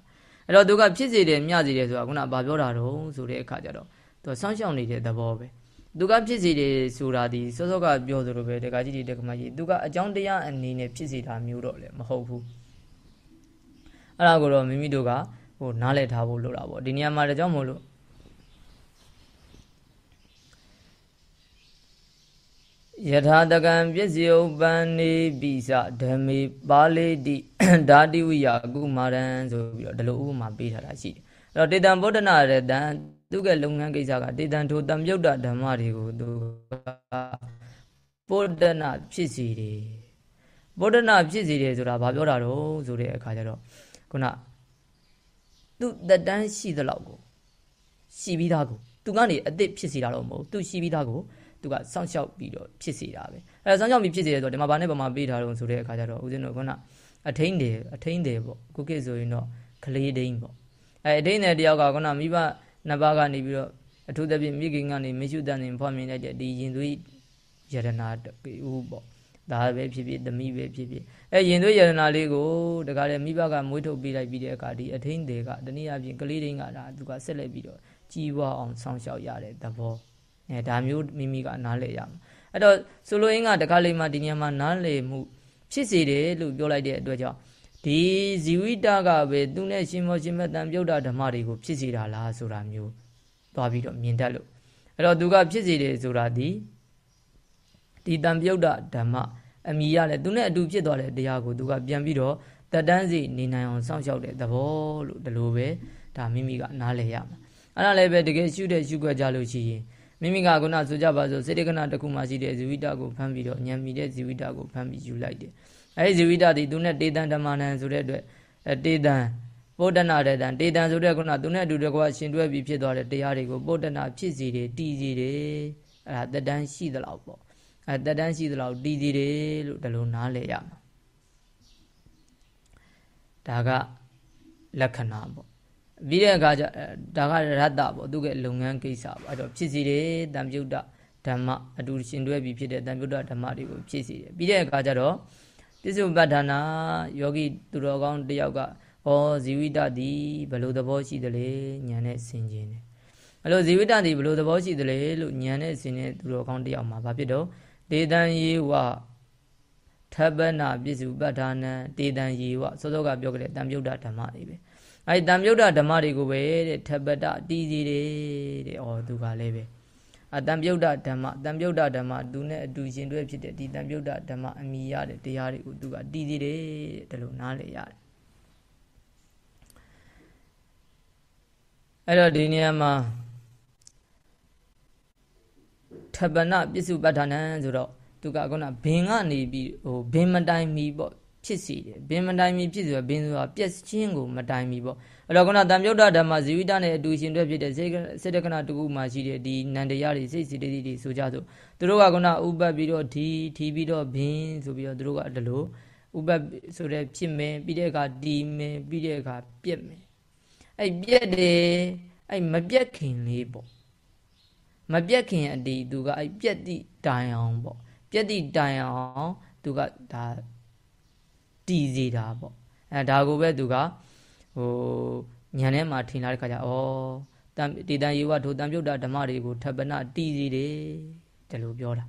အဲ့တော့သူကဖြစ်စေတယ်မျှစေတယ်ဆိုတာခုနဘာပြောတာတော့ဆိုတဲ့အခါကျတော့သူဆောင်းရှောင်းနေတဲ့သဘောပဲ သူကဖြစ်စေတယ်ဆိုတာဒီစောစောကပြောသလိုပဲတက္ကကြီးတက္ကမကြီးသူကအကြောင်းတရားအနေနဲ့ဖြစ်စေတာမျိုးတော့လည်းမဟုတ်ဘူးအဲ့ဒါကိုတော့မိမိတို့ကဟိုနားလည်ထားဖို့လိုတာပေါ့ဒီနေရာမှာတကြောင်မို့လို့ယထာတကံပစ္စယုပန်နေပိစဓမေပါဠိတိဓာတိဝိယကုမာရံဆိုပြီးတော့ဒီလိုဥပမာပေးထားတာရှိတယ်အဲ့တော့တေတံဗုဒ္ဓနာရတံ သူကလုပ်ငန်းကိစ္စကတေတံထိုတံမြုတ်တဓမ္မတွေကိုသူကဗုဒ္ဓနာဖြစ်စီတယ်ဗုဒ္ဓနာဖြစ်စီတယ်ဆိုတာဘာပြောတာတော့ဆိုတဲ့အခါကျတော့ခုနသူတက်တန်းရှိသလောက်ကိုရှိပြီးသားကိုသူကနေအစ်စ်ဖြစ်စီတာတော့မဟုတ်သူရှိပြီးသားကိုသူကစောင့်ရှောက်ပြီးတော့ဖြစ်စီတာပဲအဲစောင့်ရှောက်ပြီးဖြစ်စီတယ်ဆိုတော့ဒီမှာဘာနဲ့ဘာမှပေးထားတော့ဆိုတဲ့အခါကျတော့ဦးဇင်းတို့ခုနအထိန်တယ်အထိန်တယ်ပေါ့ခုခေတ်ဆိုရင်တော့ကလေးဒိန်းပေါ့အဲအထိန်းတဲ့တယောက်ကခုနမိဘ နှစ်ပါးကနေပြီးတော့အထူးသဖြင့်မိခင်ကနေမေရှုတန်နေဖွားမြင်လိုက်တဲ့ဒီရင်သွေးယရနာတူပေါ့ဒါပဲဖြစ်ဖြစ်သမီးပဲဖြစ်ဖြစ်အဲရင်သွေးယရနာလေးကိုတခါလေမိဘကမွေးထုတ်ပေးလိုက်ပြီးတဲ့အခါဒီအထိန်းတွေကတနည်းအားဖြင့်ကလေးတွေကဒါသူကဆက်လက်ပြီးတော့ကြီးပွားအောင်စောင့်ရှောက်ရတဲ့သဘောအဲဒါမျိုးမိမိကနားလည်ရမှာအဲ့တော့ဆိုလိုရင်းကတခါလေမှဒီညမှာနားလည်မှုဖြစ်စေတယ်လို့ပြောလိုက်တဲ့အတွက်ကြောင့် ဒီဇီဝိတကပဲသူနဲ့ရှင်မောရှင်မတန်ပြုတ်တာဓမ္မတွေကိုဖြစ်စေတာလားဆိုတာမျိုးသွားပြီးတော့မြင်တတ်လို့အဲ့တော့သူကဖြစ်စေတယ်ဆိုတာဒီဒီတန်ပြုတ်တာဓမ္မအမိရတယ်သူနဲ့အတူဖြစ်သွားတဲ့တရားကိုသူကပြန်ပြီးတော့တက်တန်းစီနေနိုင်အောင်စောင့်ရှောက်တဲ့သဘောလို့ဒီလိုပဲဒါမိမိကနားလည်ရမှာအဲ့ဒါလည်းပဲတကယ်ရှုတဲ့ရှုွက်ကြလို့ရှိရင်မိမိကခုနဆိုကြပါစို့စေတကနာတစ်ခုမှရှိတဲ့ဇီဝိတကိုဖမ်းပြီးတော့ဉာဏ်မီတဲ့ဇီဝိတကိုဖမ်းပြီးယူလိုက်တယ် အဲဒီဇီဝိတဒီသူနဲ့တေတံဓမ္မနံဆိုတဲ့အတွက်တေတံပုဒ္ဒနာတဲ့တံတေတံဆိုတဲ့ခုနသူနဲ့အတူတကွာရှင်တွဲပြီးဖြစ်သွားတဲ့တရားတွေကိုပုဒ္ဒနာဖြစ်စီတယ်တည်စီတယ်အဲ့ဒါတက်တန်းရှိသလောက်ပေါ့အဲတက်တန်းရှိသလောက်တည်စီတယ်လို့ဒီလိုနားလည်ရမှာဒါကလက္ခဏာပေါ့ပြီးတဲ့အခါကျဒါကရတ္တပေါ့သူကလုပ်ငန်းကိစ္စပေါ့အဲ့တော့ဖြစ်စီတယ်တံပြုတ်တဓမ္မအတူရှင်တွဲပြီးဖြစ်တဲ့တံပြုတ်တဓမ္မတွေကိုဖြစ်စီတယ်ပြီးတဲ့အခါကျတော့ ပစ္စုပ္ပတ္ထနာယောဂီသူတော်ကောင်းတယောက်ကဩဇီဝိတသည်ဘယ်လိုသဘောရှိသလဲဉာဏ်နဲ့ဆင်ခြင်တယ်အဲ့လိုဇီဝိတသည်ဘယ်လိုသဘောရှိသလဲလို့ဉာဏ်နဲ့ဆင်ခြင်သူတော်ကောင်းတယောက်မှာဘာဖြစ်တော့ဒေတံယေဝထပ္ပနာပစ္စုပ္ပတ္ထနာဒေတံယေဝစောစောကပြောကြတဲ့တံမြုဒ္ဒဓမ္မတွေပဲအဲဒီတံမြုဒ္ဒဓမ္မတွေကိုပဲတဲ့ထပ္ပတတီးစီတယ်တဲ့ဩသူကလည်းပဲ အတံပြုတ်တဓမ္မတံပြုတ်တဓမ္မသူနဲ့အတူရှင်တွဲဖြစ်တဲ့ဒီတံပြုတ်တဓမ္မအမိရတဲ့တရားတွေကိုသူကတည်တည်တယ်တဲ့လို့နားလေရတယ်အဲ့တော့ဒီနေရာမှာထပနပစ္စုပ္ပတ္ထနံဆိုတော့သူကခုနဘင်ကနေပြီးဟိုဘင်မတိုင်မီပေါ့ဖြစ်စီတယ်ဘင်မတိုင်မီဖြစ်စီတော့ဘင်ဆိုတာပြက်ချင်းကိုမတိုင်မီပေါ့ အဲ့တော့ခုနတံမြုဒ္ဒဓမ္မဇီဝိတနဲ့အတူရှင်တွဲဖြစ်တဲ့စေစေတကနာတကူမှရှိတဲ့ဒီနန္တရားတွေစိတ်စီတတိတွေဆိုကြဆိုသူတို့ကခုနဥပတ်ပြီးတော့ဒီထီပြီးတော့ဘင်ဆိုပြီးတော့သူတို့ကဒီလိုဥပတ်ဆိုတဲ့ဖြစ်မယ်ပြီးတဲ့အခါဒီမယ်ပြီးတဲ့အခါပြက်မယ်အဲ့ပြက်တယ်အဲ့မပြက်ခင်လေးပေါ့မပြက်ခင်အတီးသူကအဲ့ပြက်တိတိုင်အောင်ပေါ့ပြက်တိတိုင်အောင်သူကဒါတည်စေတာပေါ့အဲဒါကိုပဲသူက ဟိုညံထဲမှာထင်လာတဲ့ခါကျဩတန်တေတန်ယေဝထိုတန်ပြုတ်တာဓမ္မတွေကိုထပ်ပနတည်စေတယ်ဒီလိုပြောတာ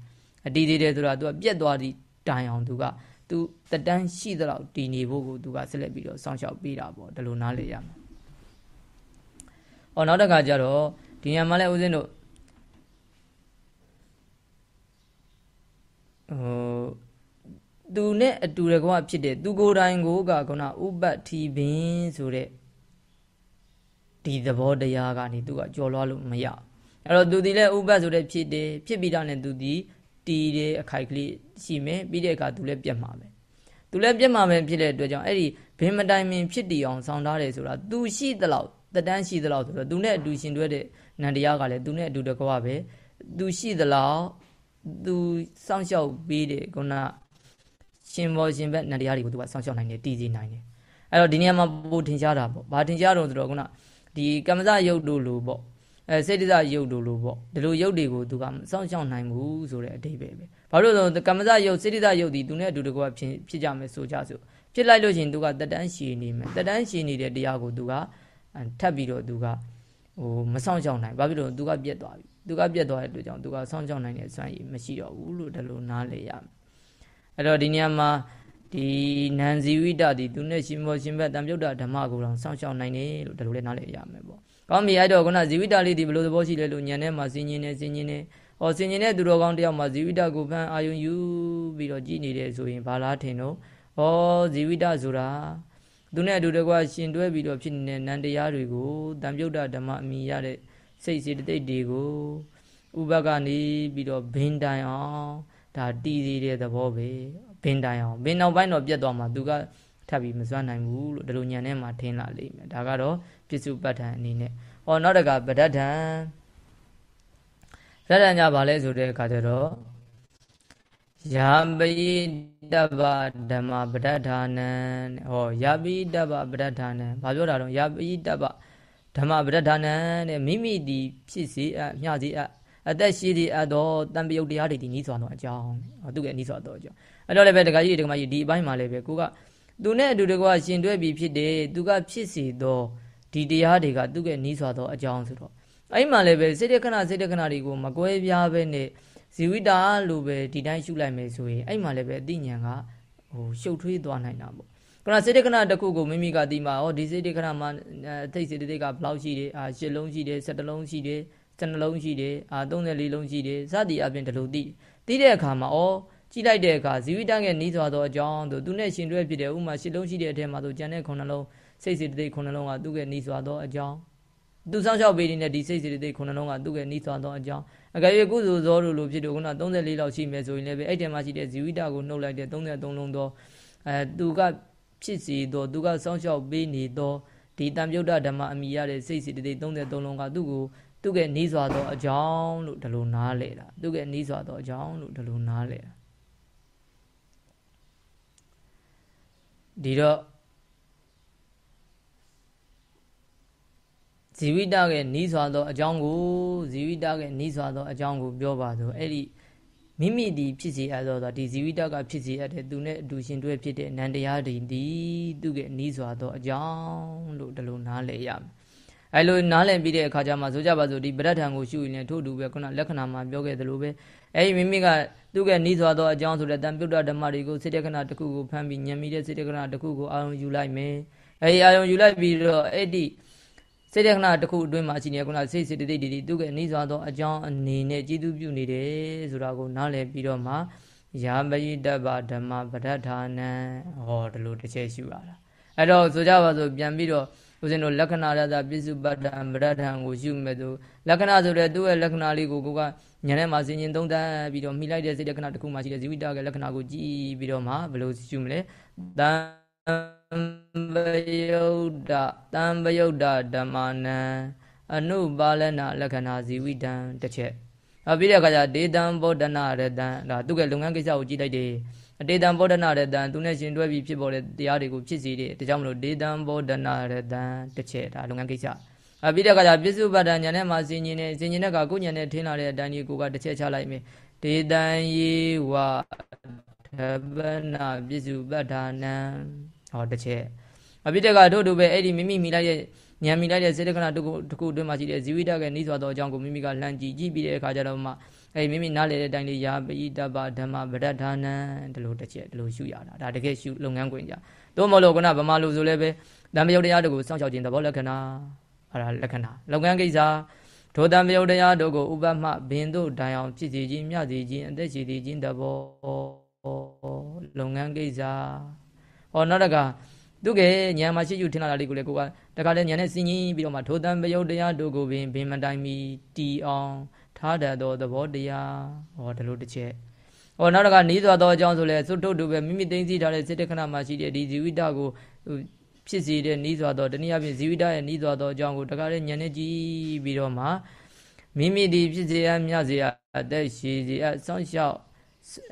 အတည်စေတယ်ဆိုတာသူကပြက်သွားသည့်တိုင်အောင်သူကသူတတန်းရှိသလောက်တည်နေဖို့ကိုသူကဆက်လက်ပြီးတော့စောင့်ရှောက်ပေးတာပေါ့ဒီလိုနားလေရမှာ။အော်နောက်တစ်ခါကျတော့ဒီညမှာလည်းဦးဇင်းတို့ဟို သူနဲ့အတူတကွဖြစ်တဲ့သူကိုယ်တိုင်ကိုကခုနဥပတ်ထီပင်ဆိုတဲ့ဒီသဘောတရားကနေသူကကြော်လွှားလို့မရအဲ့တော့သူဒီလဲဥပတ်ဆိုတဲ့ဖြစ်တယ်ဖြစ်ပြီးတော့ねသူဒီတီးတယ်အခိုက်ကလေးရှိမယ်ပြီးတဲ့အခါသူလည်းပြတ်မှာပဲသူလည်းပြတ်မှာပဲဖြစ်တဲ့အတွက်ကြောင့်အဲ့ဒီဘင်းမတိုင်မင်ဖြစ်တည်အောင်ဆောင်ထားတယ်ဆိုတာသူရှိသလောက်တတန်းရှိသလောက်ဆိုတော့သူနဲ့အတူရှင်တွဲတဲ့နန္တရားကလည်းသူနဲ့အတူတကွပဲသူရှိသလောက်သူစောင့်ရှောက်ပေးတယ်ခုန ရှင်ဘောရှင်ဘက်နတရားတွေကိုသူကစောင့်ရှောက်နိုင်တယ်တည်စီနိုင်တယ်အဲ့တော့ဒီနေရာမှာပိုထင်ရှားတာပေါ့ဘာထင်ရှားတော့ဆိုတော့ခုနဒီကမ္မဇယုတ်တို့လိုပေါ့အဲစေတဇယုတ်တို့လိုပေါ့ဒီလိုယုတ်တွေကိုသူကစောင့်ရှောက်နိုင်မှုဆိုတဲ့အဓိပ္ပာယ်ပဲဘာလို့လဲဆိုတော့ကမ္မဇယုတ်စေတဇယုတ်ဒီသူနဲ့အတူတကွဖြစ်ဖြစ်ကြမယ်ဆိုကြဆိုဖြစ်လိုက်လို့ရှိရင်သူကတတန်းရှည်နေမယ်တတန်းရှည်နေတဲ့တရားကိုသူကထပ်ပြီးတော့သူကဟိုမဆောင်ရှောက်နိုင်ဘာဖြစ်လို့သူကပြက်သွားပြီသူကပြက်သွားတဲ့အတွက်ကြောင့်သူကဆောင်းရှောက်နိုင်တဲ့စွမ်းရည်မရှိတော့ဘူးလို့ဒါလိုနားလေရမယ် အဲ့တော့ဒီညမှာဒီနန်ဇီဝိတဒီသူနဲ့ရှင်မောရှင်ဘက်တံပြုတ်တာဓမ္မကိုတော့စောင့်ရှောက်နိုင်တယ်လို့ဒါလိုလည်းနားလည်ရမယ်ပေါ့။ကောင်းပြီအဲ့တော့ခုနဇီဝိတလေးဒီဘယ်လိုသဘောရှိလဲလို့ညံထဲမှာစင်ញင်းနေစင်ញင်းနေဟောစင်ញင်းတဲ့သူတော်ကောင်းတယောက်မှာဇီဝိတကိုဖန်အာယုံယူပြီးတော့ကြည်နေတယ်ဆိုရင်ဘာလားထင်တော့ဟောဇီဝိတဆိုတာသူနဲ့အတူတကွရှင်တွဲပြီးတော့ဖြစ်နေတဲ့နန္တရားတွေကိုတံပြုတ်တာဓမ္မအမိရတဲ့စိတ်စေတသိက်တွေကိုဥပကနေပြီးတော့ဘင်းတိုင်အောင် ဒါတီးသေးတဲ့သဘောပဲဘင်းတိုင်အောင်ဘင်းနောက်ပိုင်းတော့ပြတ်သွားမှာသူကထပ်ပြီးမစွမ်းနိုင်ဘူးလို့ဒီလိုညံထဲမှာထင်းလာလိမ့်မယ်ဒါကတော့ပြစ္စုပ္ပတ္ထံအနေနဲ့ဟောနောက်တကဗဒ္ဒထံဗဒ္ဒညာဘာလဲဆိုတဲ့အခါကျတော့ယာပိတဗ္ဗဓမ္မပဋ္ဌာနံဟောယာပိတဗ္ဗပဋ္ဌာနံဘာပြောတာတော့ယာပိတဗ္ဗဓမ္မပဋ္ဌာနံတဲ့မိမိဒီဖြစ်စေအမျှစေအ အသက်ရှိသည့်အတော်တန်ပယုတ်တရားတွေဒီနီးစွာသောအကြောင်းသူကနီးစွာသောအကြောင်းအဲ့တော့လည်းပဲတခါကြီးတခါကြီးဒီအပိုင်းမှာလည်းပဲကိုကသူနဲ့အတူတကွာရှင်တွဲပြီးဖြစ်တယ်သူကဖြစ်စေသောဒီတရားတွေကသူကနီးစွာသောအကြောင်းဆိုတော့အဲ့မှာလည်းပဲစိတ်တခဏစိတ်တခဏတွေကိုမကွဲပြားပဲနဲ့ဇီဝိတာလို့ပဲဒီတိုင်းရှုလိုက်မယ်ဆိုရင်အဲ့မှာလည်းပဲအသိဉာဏ်ကဟိုရှုပ်ထွေးသွားနိုင်တာပေါ့ခဏစေတခဏတစ်ခုကိုမိမိကဒီမှာဟောဒီစေတခဏမှာအသိစေတသိက်ကဘယ်လောက်ရှိတယ်အာ၈လုံးရှိတယ်၁၇လုံးရှိတယ် ၁၂လုံးရှိတယ်အာ34လုံးရှိတယ်စသည်အပြင်ဒီလိုသိသိတဲ့အခါမှာဩကြည့်လိုက်တဲ့အခါဇီဝိတရဲ့နီးစွာသောအကြောင်းတို့သူနဲ့ရှင်တွဲဖြစ်တယ်ဥမာ၈လုံးရှိတဲ့အထက်မှာဆိုကျန်တဲ့9လုံးစိတ်စေတသိက်9လုံးကသူ့ရဲ့နီးစွာသောအကြောင်းသူစောင့်ရှောက်ပေးနေတဲ့ဒီစိတ်စေတသိက်9လုံးကသူ့ရဲ့နီးစွာသောအကြောင်းအကယ်၍ကုသိုလ်ဇောတို့လိုဖြစ်တော့ခုန34လောက်ရှိမယ်ဆိုရင်လည်းပဲအဲ့ထဲမှာရှိတဲ့ဇီဝိတကိုနှုတ်လိုက်တဲ့33လုံးသောအဲသူကဖြစ်စီသောသူကစောင့်ရှောက်ပေးနေသောဒီတံပြုတ်တဓမ္မအမိရတဲ့စိတ်စီတသိ33လုံးကသူ့ကို သူ့ရဲ့နီးစွာသောအကြောင်းလို့ဒီလိုနားလေတာသူ့ရဲ့နီးစွာသောအကြောင်းလို့ဒီလိုနားလေတာဒီတော့ဇီဝိတရဲ့နီးစွာသောအကြောင်းကိုဇီဝိတရဲ့နီးစွာသောအကြောင်းကိုပြောပါဆိုအဲ့ဒီမိမိဒီဖြစ်စီအပ်သောဒီဇီဝိတကဖြစ်စီအပ်တဲ့သူနဲ့အတူရှင်တွဲဖြစ်တဲ့အနန္တရားတွေဒီသူ့ရဲ့နီးစွာသောအကြောင်းလို့ဒီလိုနားလည်ရမယ်။ အဲလိုနားလည်ပြီးတဲ့အခါကျမှဆိုကြပါစို့ဒီပဋ္ဌာန်ကိုရှုရင်လည်းထို့တူပဲခုနလက္ခဏာမှာပြောခဲ့သလိုပဲအဲဒီမိမိကသူ့ရဲ့နီးစွာသောအကြောင်းဆိုတဲ့တန်ပြုတ်တဓမ္မတွေကိုစေတက္ကနာတစ်ခုကိုဖမ်းပြီးညံမိတဲ့စေတက္ကနာတစ်ခုကိုအာရုံယူလိုက်မယ်။အဲဒီအာရုံယူလိုက်ပြီးတော့အဲ့ဒီစေတက္ကနာတစ်ခုအတွင်းမှာရှိနေခုနစိတ်စေတသိက်တွေသူကအနိစ္စသောအကြောင်းအနေနဲ့ကြည်သူပြုနေတယ်ဆိုတာကိုနားလည်ပြီးတော့မှယာပယိတ္တဗဓမ္မပဋ္ဌာနံဟောဒီလိုတစ်ချက်ရှုရတာအဲ့တော့ဆိုကြပါစို့ပြန်ပြီးတော့ ဦးဇင်းတို့လက္ခဏာရတာပြစ္စုပတ္တံပဋ္ဌာန်ကိုရှုမဲ့သူလက္ခဏာဆိုတဲ့သူ့ရဲ့လက္ခဏာလေးကိုကိုကညာထဲမှာစဉ်ရင်သုံးသပ်ပြီးတော့မိလိုက်တဲ့စိတ်လက္ခဏာတစ်ခုမှရှိတဲ့ဇီဝိတကလက္ခဏာကိုကြည့်ပြီးတော့မှဘယ်လိုရှုမလဲတန်ပယုတ်တတံပယုတ်တဓမ္မနံအနုပါလနာလက္ခဏာဇီဝိတံတစ်ချက်အပြီးတဲ့အခါကျဒေတံဘောဒနာရတံဒါသူကလုပ်ငန်းကိစ္စကိုကြည့်လိုက်တယ် အတေတံဘောဒနာရတံသူနဲ့ရှင်တွဲပြီးဖြစ်ပေါ်တဲ့တရားတွေကိုဖြစ်စေတယ်ဒါကြောင့်မလို့ဒေတံဘောဒနာရတံတစ်ချက်ဒါလုပ်ငန်းကိစ္စအပြီးတဲ့အခါကျပစ္စုပ္ပတ္တညာနဲ့မှာစင်ញင်နေစင်ញင်တဲ့ကကိုညာနဲ့ထင်းလာတဲ့အတိုင်းကြီးကိုကတစ်ချက်ချလိုက်မယ်ဒေတံယေဝထဗနာပစ္စုပ္ပတ္ထာနံဟောတစ်ချက်အပိတကတို့တို့ပဲအဲ့ဒီမိမိမိလိုက်ရဲ့ဉာဏ်မိလိုက်တဲ့စေတကနာတခုတခုအတွင်းမှာရှိတဲ့ဇီဝိတကနီးစွာသောအကြောင်းကိုမိမိကလှမ်းကြည့်ကြည့်ပြီးတဲ့အခါကျတော့မှ အဲ့မိမိနားလေတဲ့အတိုင်းလေးယာပိတပဓမ္မဗဒဋ္ဌာနံဒီလိုတစ်ချက်ဒီလိုရှုရတာဒါတကယ်ရှုလုပ်ငန်းခွင်ကြသို့မဟုတ်လို့ကနဗမာလူဆိုလည်းပဲတံမြုပ်တရားတို့ကိုစောင့်ရှောက်ခြင်းသဘောလက္ခဏာအဲ့ဒါလက္ခဏာလုပ်ငန်းကိစ္စထိုတံမြုပ်တရားတို့ကိုဥပမဘင်တို့တိုင်အောင်ဖြစ်စေခြင်းမြစေခြင်းအသက်ရှိစေခြင်းသဘောလုပ်ငန်းကိစ္စဟောနောက်တကသူကညံမှာရှိယူထင်လာတာလေးကိုလည်းကိုကတခါလဲညံနဲ့စင်ကြီးပြီးတော့မှထိုတန်ပယုတ်တရားတို့ကိုပင်ဘင်မတိုင်မီတီအောင် ထားတတ်သောသဘောတရားဟောဒီလိုတစ်ချက်ဟောနောက်တကနီးသွားသောအကြောင်းဆိုလဲသုထုတ်တူပဲမိမိသိသိထားတဲ့စိတ်တခဏမှာရှိတဲ့ဒီဇီဝိတကိုဖြစ်စေတဲ့နီးသွားသောတနည်းအားဖြင့်ဇီဝိတရဲ့နီးသွားသောအကြောင်းကိုတခါလဲညံနဲ့ကြည့်ပြီးတော့မှမိမိဒီဖြစ်စေအမြစေအသက်ရှိစေအဆောင်းလျှောက်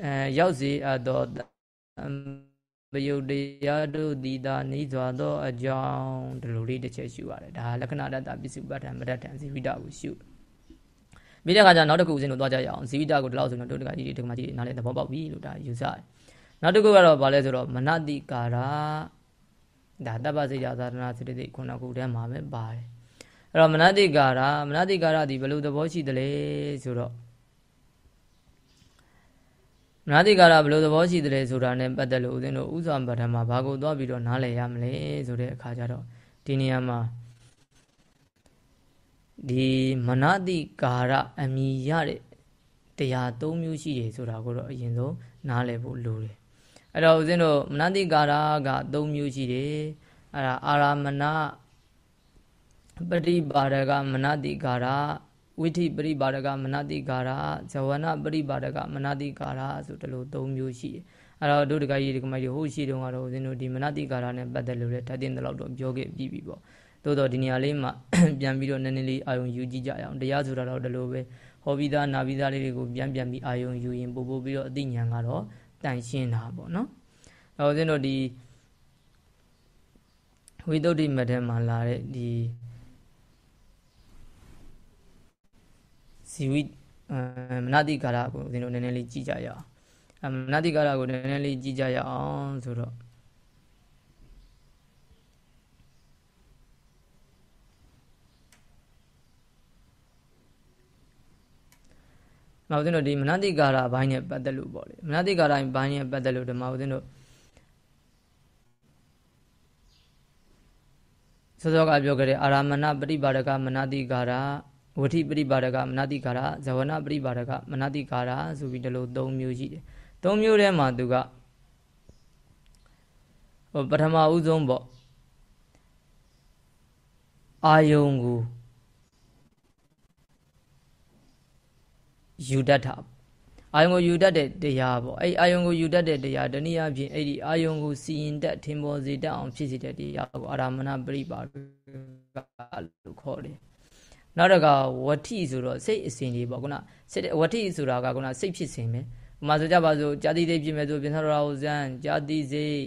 အဲရောက်စေအပ်သောပယုတ်တရားတို့သည်သာနေစွာသောအကြောင်းဒီလိုလေးတစ်ချက်ရှုရတယ်ဒါလက္ခဏာတတပစ္စုပ္ပတ္ထမတ္တံဇီဝိတကိုရှု ပြီးတဲ့အခါကျနောက်တစ်ခုဦးဇင်းတို့သွားကြရအောင်ဇီဝိတကိုဒီလောက်ဆိုတော့တို့တကကြီးဒီကမကြီးနားလဲသဘောပေါက်ပြီလို့ဒါယူဆတယ်နောက်တစ်ခုကတော့ဗာလဲဆိုတော့မနတိကာရဒါတပ္ပစိတ်သာသနာစိတ္တိခုနခုထဲမှာပဲပါတယ်အဲ့တော့မနတိကာရမနတိကာရဒီဘယ်လိုသဘောရှိသလဲဆိုတော့မနာတိကာရဘယ်လိုသဘောရှိတယ်လဲဆိုတာနဲ့ပတ်သက်လို့ဦးဇင်းတို့ဥစွာပထမဘာကိုသွားပြီးတော့နားလည်ရမလဲဆိုတဲ့အခါကျတော့ဒီနေရာမှာ ဒီမနာတိကာရအမိရတဲ့တရား၃မျိုးရှိတယ်ဆိုတာကိုတော့အရင်ဆုံးနားလည်ဖို့လိုတယ်အဲ့တော့ဦးဇင်းတို့မနာတိကာရက၃မျိုးရှိတယ်အဲ့ဒါအာရမဏပฏิပါဒကမနာတိကာရဝိထိပရိပါဒကမနတိကာရဇဝနပရိပါဒကမနတိကာရဆိုတလို့၃မျိုးရှိတယ်အဲ့တော့တို့တကကြီးဒီကမကြီးဟိုရှိတုန်းကတော့ဦးဇင်းတို့ဒီမနတိကာရနဲ့ပတ်သက်လို့လည်းတတ်တဲ့လောက်တော့ပြောခဲ့ပြီးပြီပေါ့ သို့တော့ဒီနေရာလေးမှာပြန်ပြီးတော့နည်းနည်းလေးအာယုံယူကြည့်ကြရအောင်တရားဆိုတာတော့ဒီလိုပဲဟောပြီးသားနာပြီးသားလေးတွေကိုပြန်ပြန်ပြီးအာယုံယူရင်ပို့ပို့ပြီးတော့အသိဉာဏ်ကတော့တန်ရှင်းတာပေါ့နော်အဲဦးဇင်းတို့ဒီဝိသုဒ္ဓိမထက်မှာလာတဲ့ဒီဇီဝိမနတိကာရကိုဦးဇင်းတို့နည်းနည်းလေးကြည့်ကြရအောင်မနတိကာရကိုနည်းနည်းလေးကြည့်ကြရအောင်ဆိုတော့ မဟုတ်တဲ့ဒီမနတိကာရဘိုင်းနဲ့ပတ်သက်လို့ပေါ့လေမနတိကာရဘိုင်းနဲ့ပတ်သက်လို့ဓမ္မဦးဇင်းတို့စောစောကပြောခဲ့တဲ့အာရမဏပရိပါဒကမနတိကာရဝဋိပရိပါဒကမနတိကာရဇဝနပရိပါဒကမနတိကာရဆိုပြီးဒီလို၃မျိုးရှိတယ်၃မျိုးထဲမှာသူကဟိုပထမဦးဆုံးပေါ့အာယုံကို ယူတတ်တာအာယုံကိုယူတတ်တဲ့တရားပေါ့အဲ့အာယုံကိုယူတတ်တဲ့တရားတနည်းအားဖြင့်အဲ့ဒီအာယုံကိုစီရင်တတ်ထင်ပေါ်စေတတ်အောင်ဖြစ်စေတဲ့တရားကိုအာရမဏပရိပါကလို့ခေါ်တယ်နောက်တစ်ခါဝဋ္ထိဆိုတော့စိတ်အစဉ်ကြီးပေါ့ခုနစိတ်ဝဋ္ထိဆိုတာကခုနစိတ်ဖြစ်စဉ်ပဲဥမာဆိုကြပါစို့ဇာတိစိတ်ဖြစ်မယ်ဆိုပြင်သရဟောဇံဇာတိစိတ်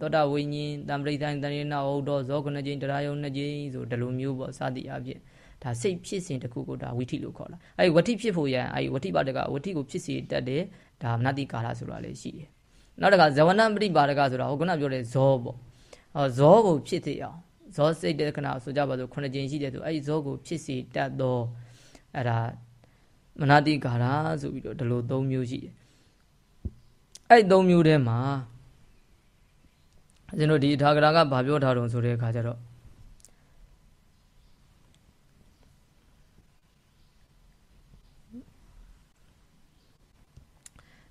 သောတာဝိညာဉ်တံပရိသန်တဏိနာဟုတ်တော့ဇောခုနှစ်ကြိမ်တရားယုံနှစ်ကြိမ်ဆိုဒီလိုမျိုးပေါ့စသည်အပြင် ဒါစိတ်ဖြစ်စဉ်တစ်ခုကိုဒါဝိထိလို့ခေါ်တာအဲဒီဝဋ္ထိဖြစ်ဖို့ရန်အဲဒီဝဋ္ထိပါဒကဝဋ္ထိကိုဖြစ်စေတတ်တယ်ဒါမနတိကာလဆိုတာလည်းရှိတယ်နောက်တစ်ခါဇဝနပရိပါဒကဆိုတာဟိုခုနပြောတဲ့ဇောပေါ့ဟောဇောကိုဖြစ်စေအောင်ဇောစိတ်တဲ့ခဏဆိုကြပါစို့ခုနှစ်ကြိမ်ရှိတယ်ဆိုအဲဒီဇောကိုဖြစ်စေတတ်သောအဲ့ဒါမနတိကာရဆိုပြီးတော့ဒီလို၃မျိုးရှိတယ်အဲ့၃မျိုးထဲမှာကျွန်တော်ဒီအထာဂရကဘာပြောထားတုံဆိုတဲ့အခါကျတော့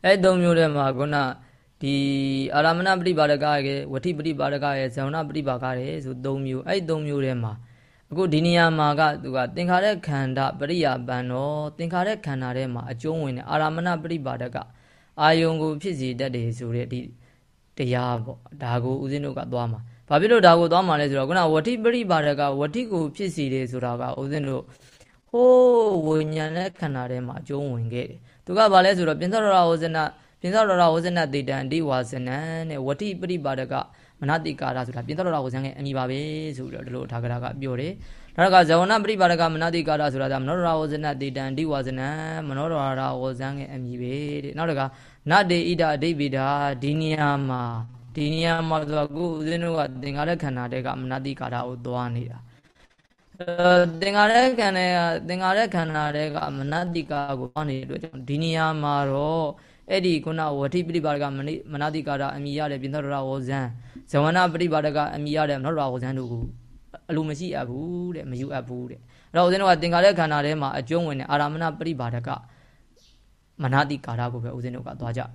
အဲသုံးမျိုးထဲမှာခုနဒီအာရမဏပရိပါဒကရဲ့ဝတိပရိပါဒကရဲ့ဇောဏပရိပါကရဲ့ဆိုသုံးမျိုးအဲ့သုံးမျိုးထဲမှာအခုဒီနေရာမှာကသူကသင်္ခါရခန္ဓာပရိယာပန်တော်သင်္ခါရခန္ဓာထဲမှာအကျုံးဝင်တဲ့အာရမဏပရိပါဒကအာယုံကိုဖြစ်စီတတ်တယ်ဆိုတဲ့ဒီတရားပေါ့ဒါကိုဦးဇင်းတို့ကသွားမှာဘာဖြစ်လို့ဒါကိုသွားမှာလဲဆိုတော့ခုနဝတိပရိပါဒကဝတိကိုဖြစ်စီတယ်ဆိုတာကဦးဇင်းတို့ဟိုးဝိညာဉ်နဲ့ခန္ဓာထဲမှာအကျုံးဝင်ခဲ့တယ် သူကဘာလဲဆိုတော့ပြင်သောရဟောဇနပြင်သောရဟောဇနတေတံတိဝါဇနံတဲ့ဝတိပရိပါဒကမနတိကာရဆိုတာပြင်သောရဟောဇနရဲ့အမိပါပဲဆိုပြီးတော့ဒီလိုထာဂရကပြောတယ်နောက်ကဇဝနပရိပါဒကမနတိကာရဆိုတာကမနောရဟောဇနတေတံတိဝါဇနံမနောရဟောဇနရဲ့အမိပဲတဲ့နောက်တကနတေဣဒအဓိပိတာဒီနေရာမှာဒီနေရာမှာဆိုတော့ကိုဦးဇင်းတို့ကသင်္ကာရခန္ဓာတဲ့ကမနတိကာရကိုသွားနေတာ သင်္ကာရခန္ဓာကသင်္ကာရခန္ဓာတွေကမနတိကာကိုသွားနေတဲ့အတွက်ကြောင့်ဒီနေရာမှာတော့အဲ့ဒီခုနဝဋ္ဌိပရိပါဒကမနတိကာရအမိရတဲ့ပြင်သရဝဇံဇဝနပရိပါဒကအမိရတဲ့မနောရဝဇံတို့ကိုအလိုမရှိအပ်ဘူးတဲ့မယူအပ်ဘူးတဲ့အဲ့တော့ဦးဇင်းတို့ကသင်္ကာရခန္ဓာထဲမှာအကျုံးဝင်တဲ့အာရမဏပရိပါဒကမနတိကာရကိုပဲဦးဇင်းတို့ကသွားကြတယ်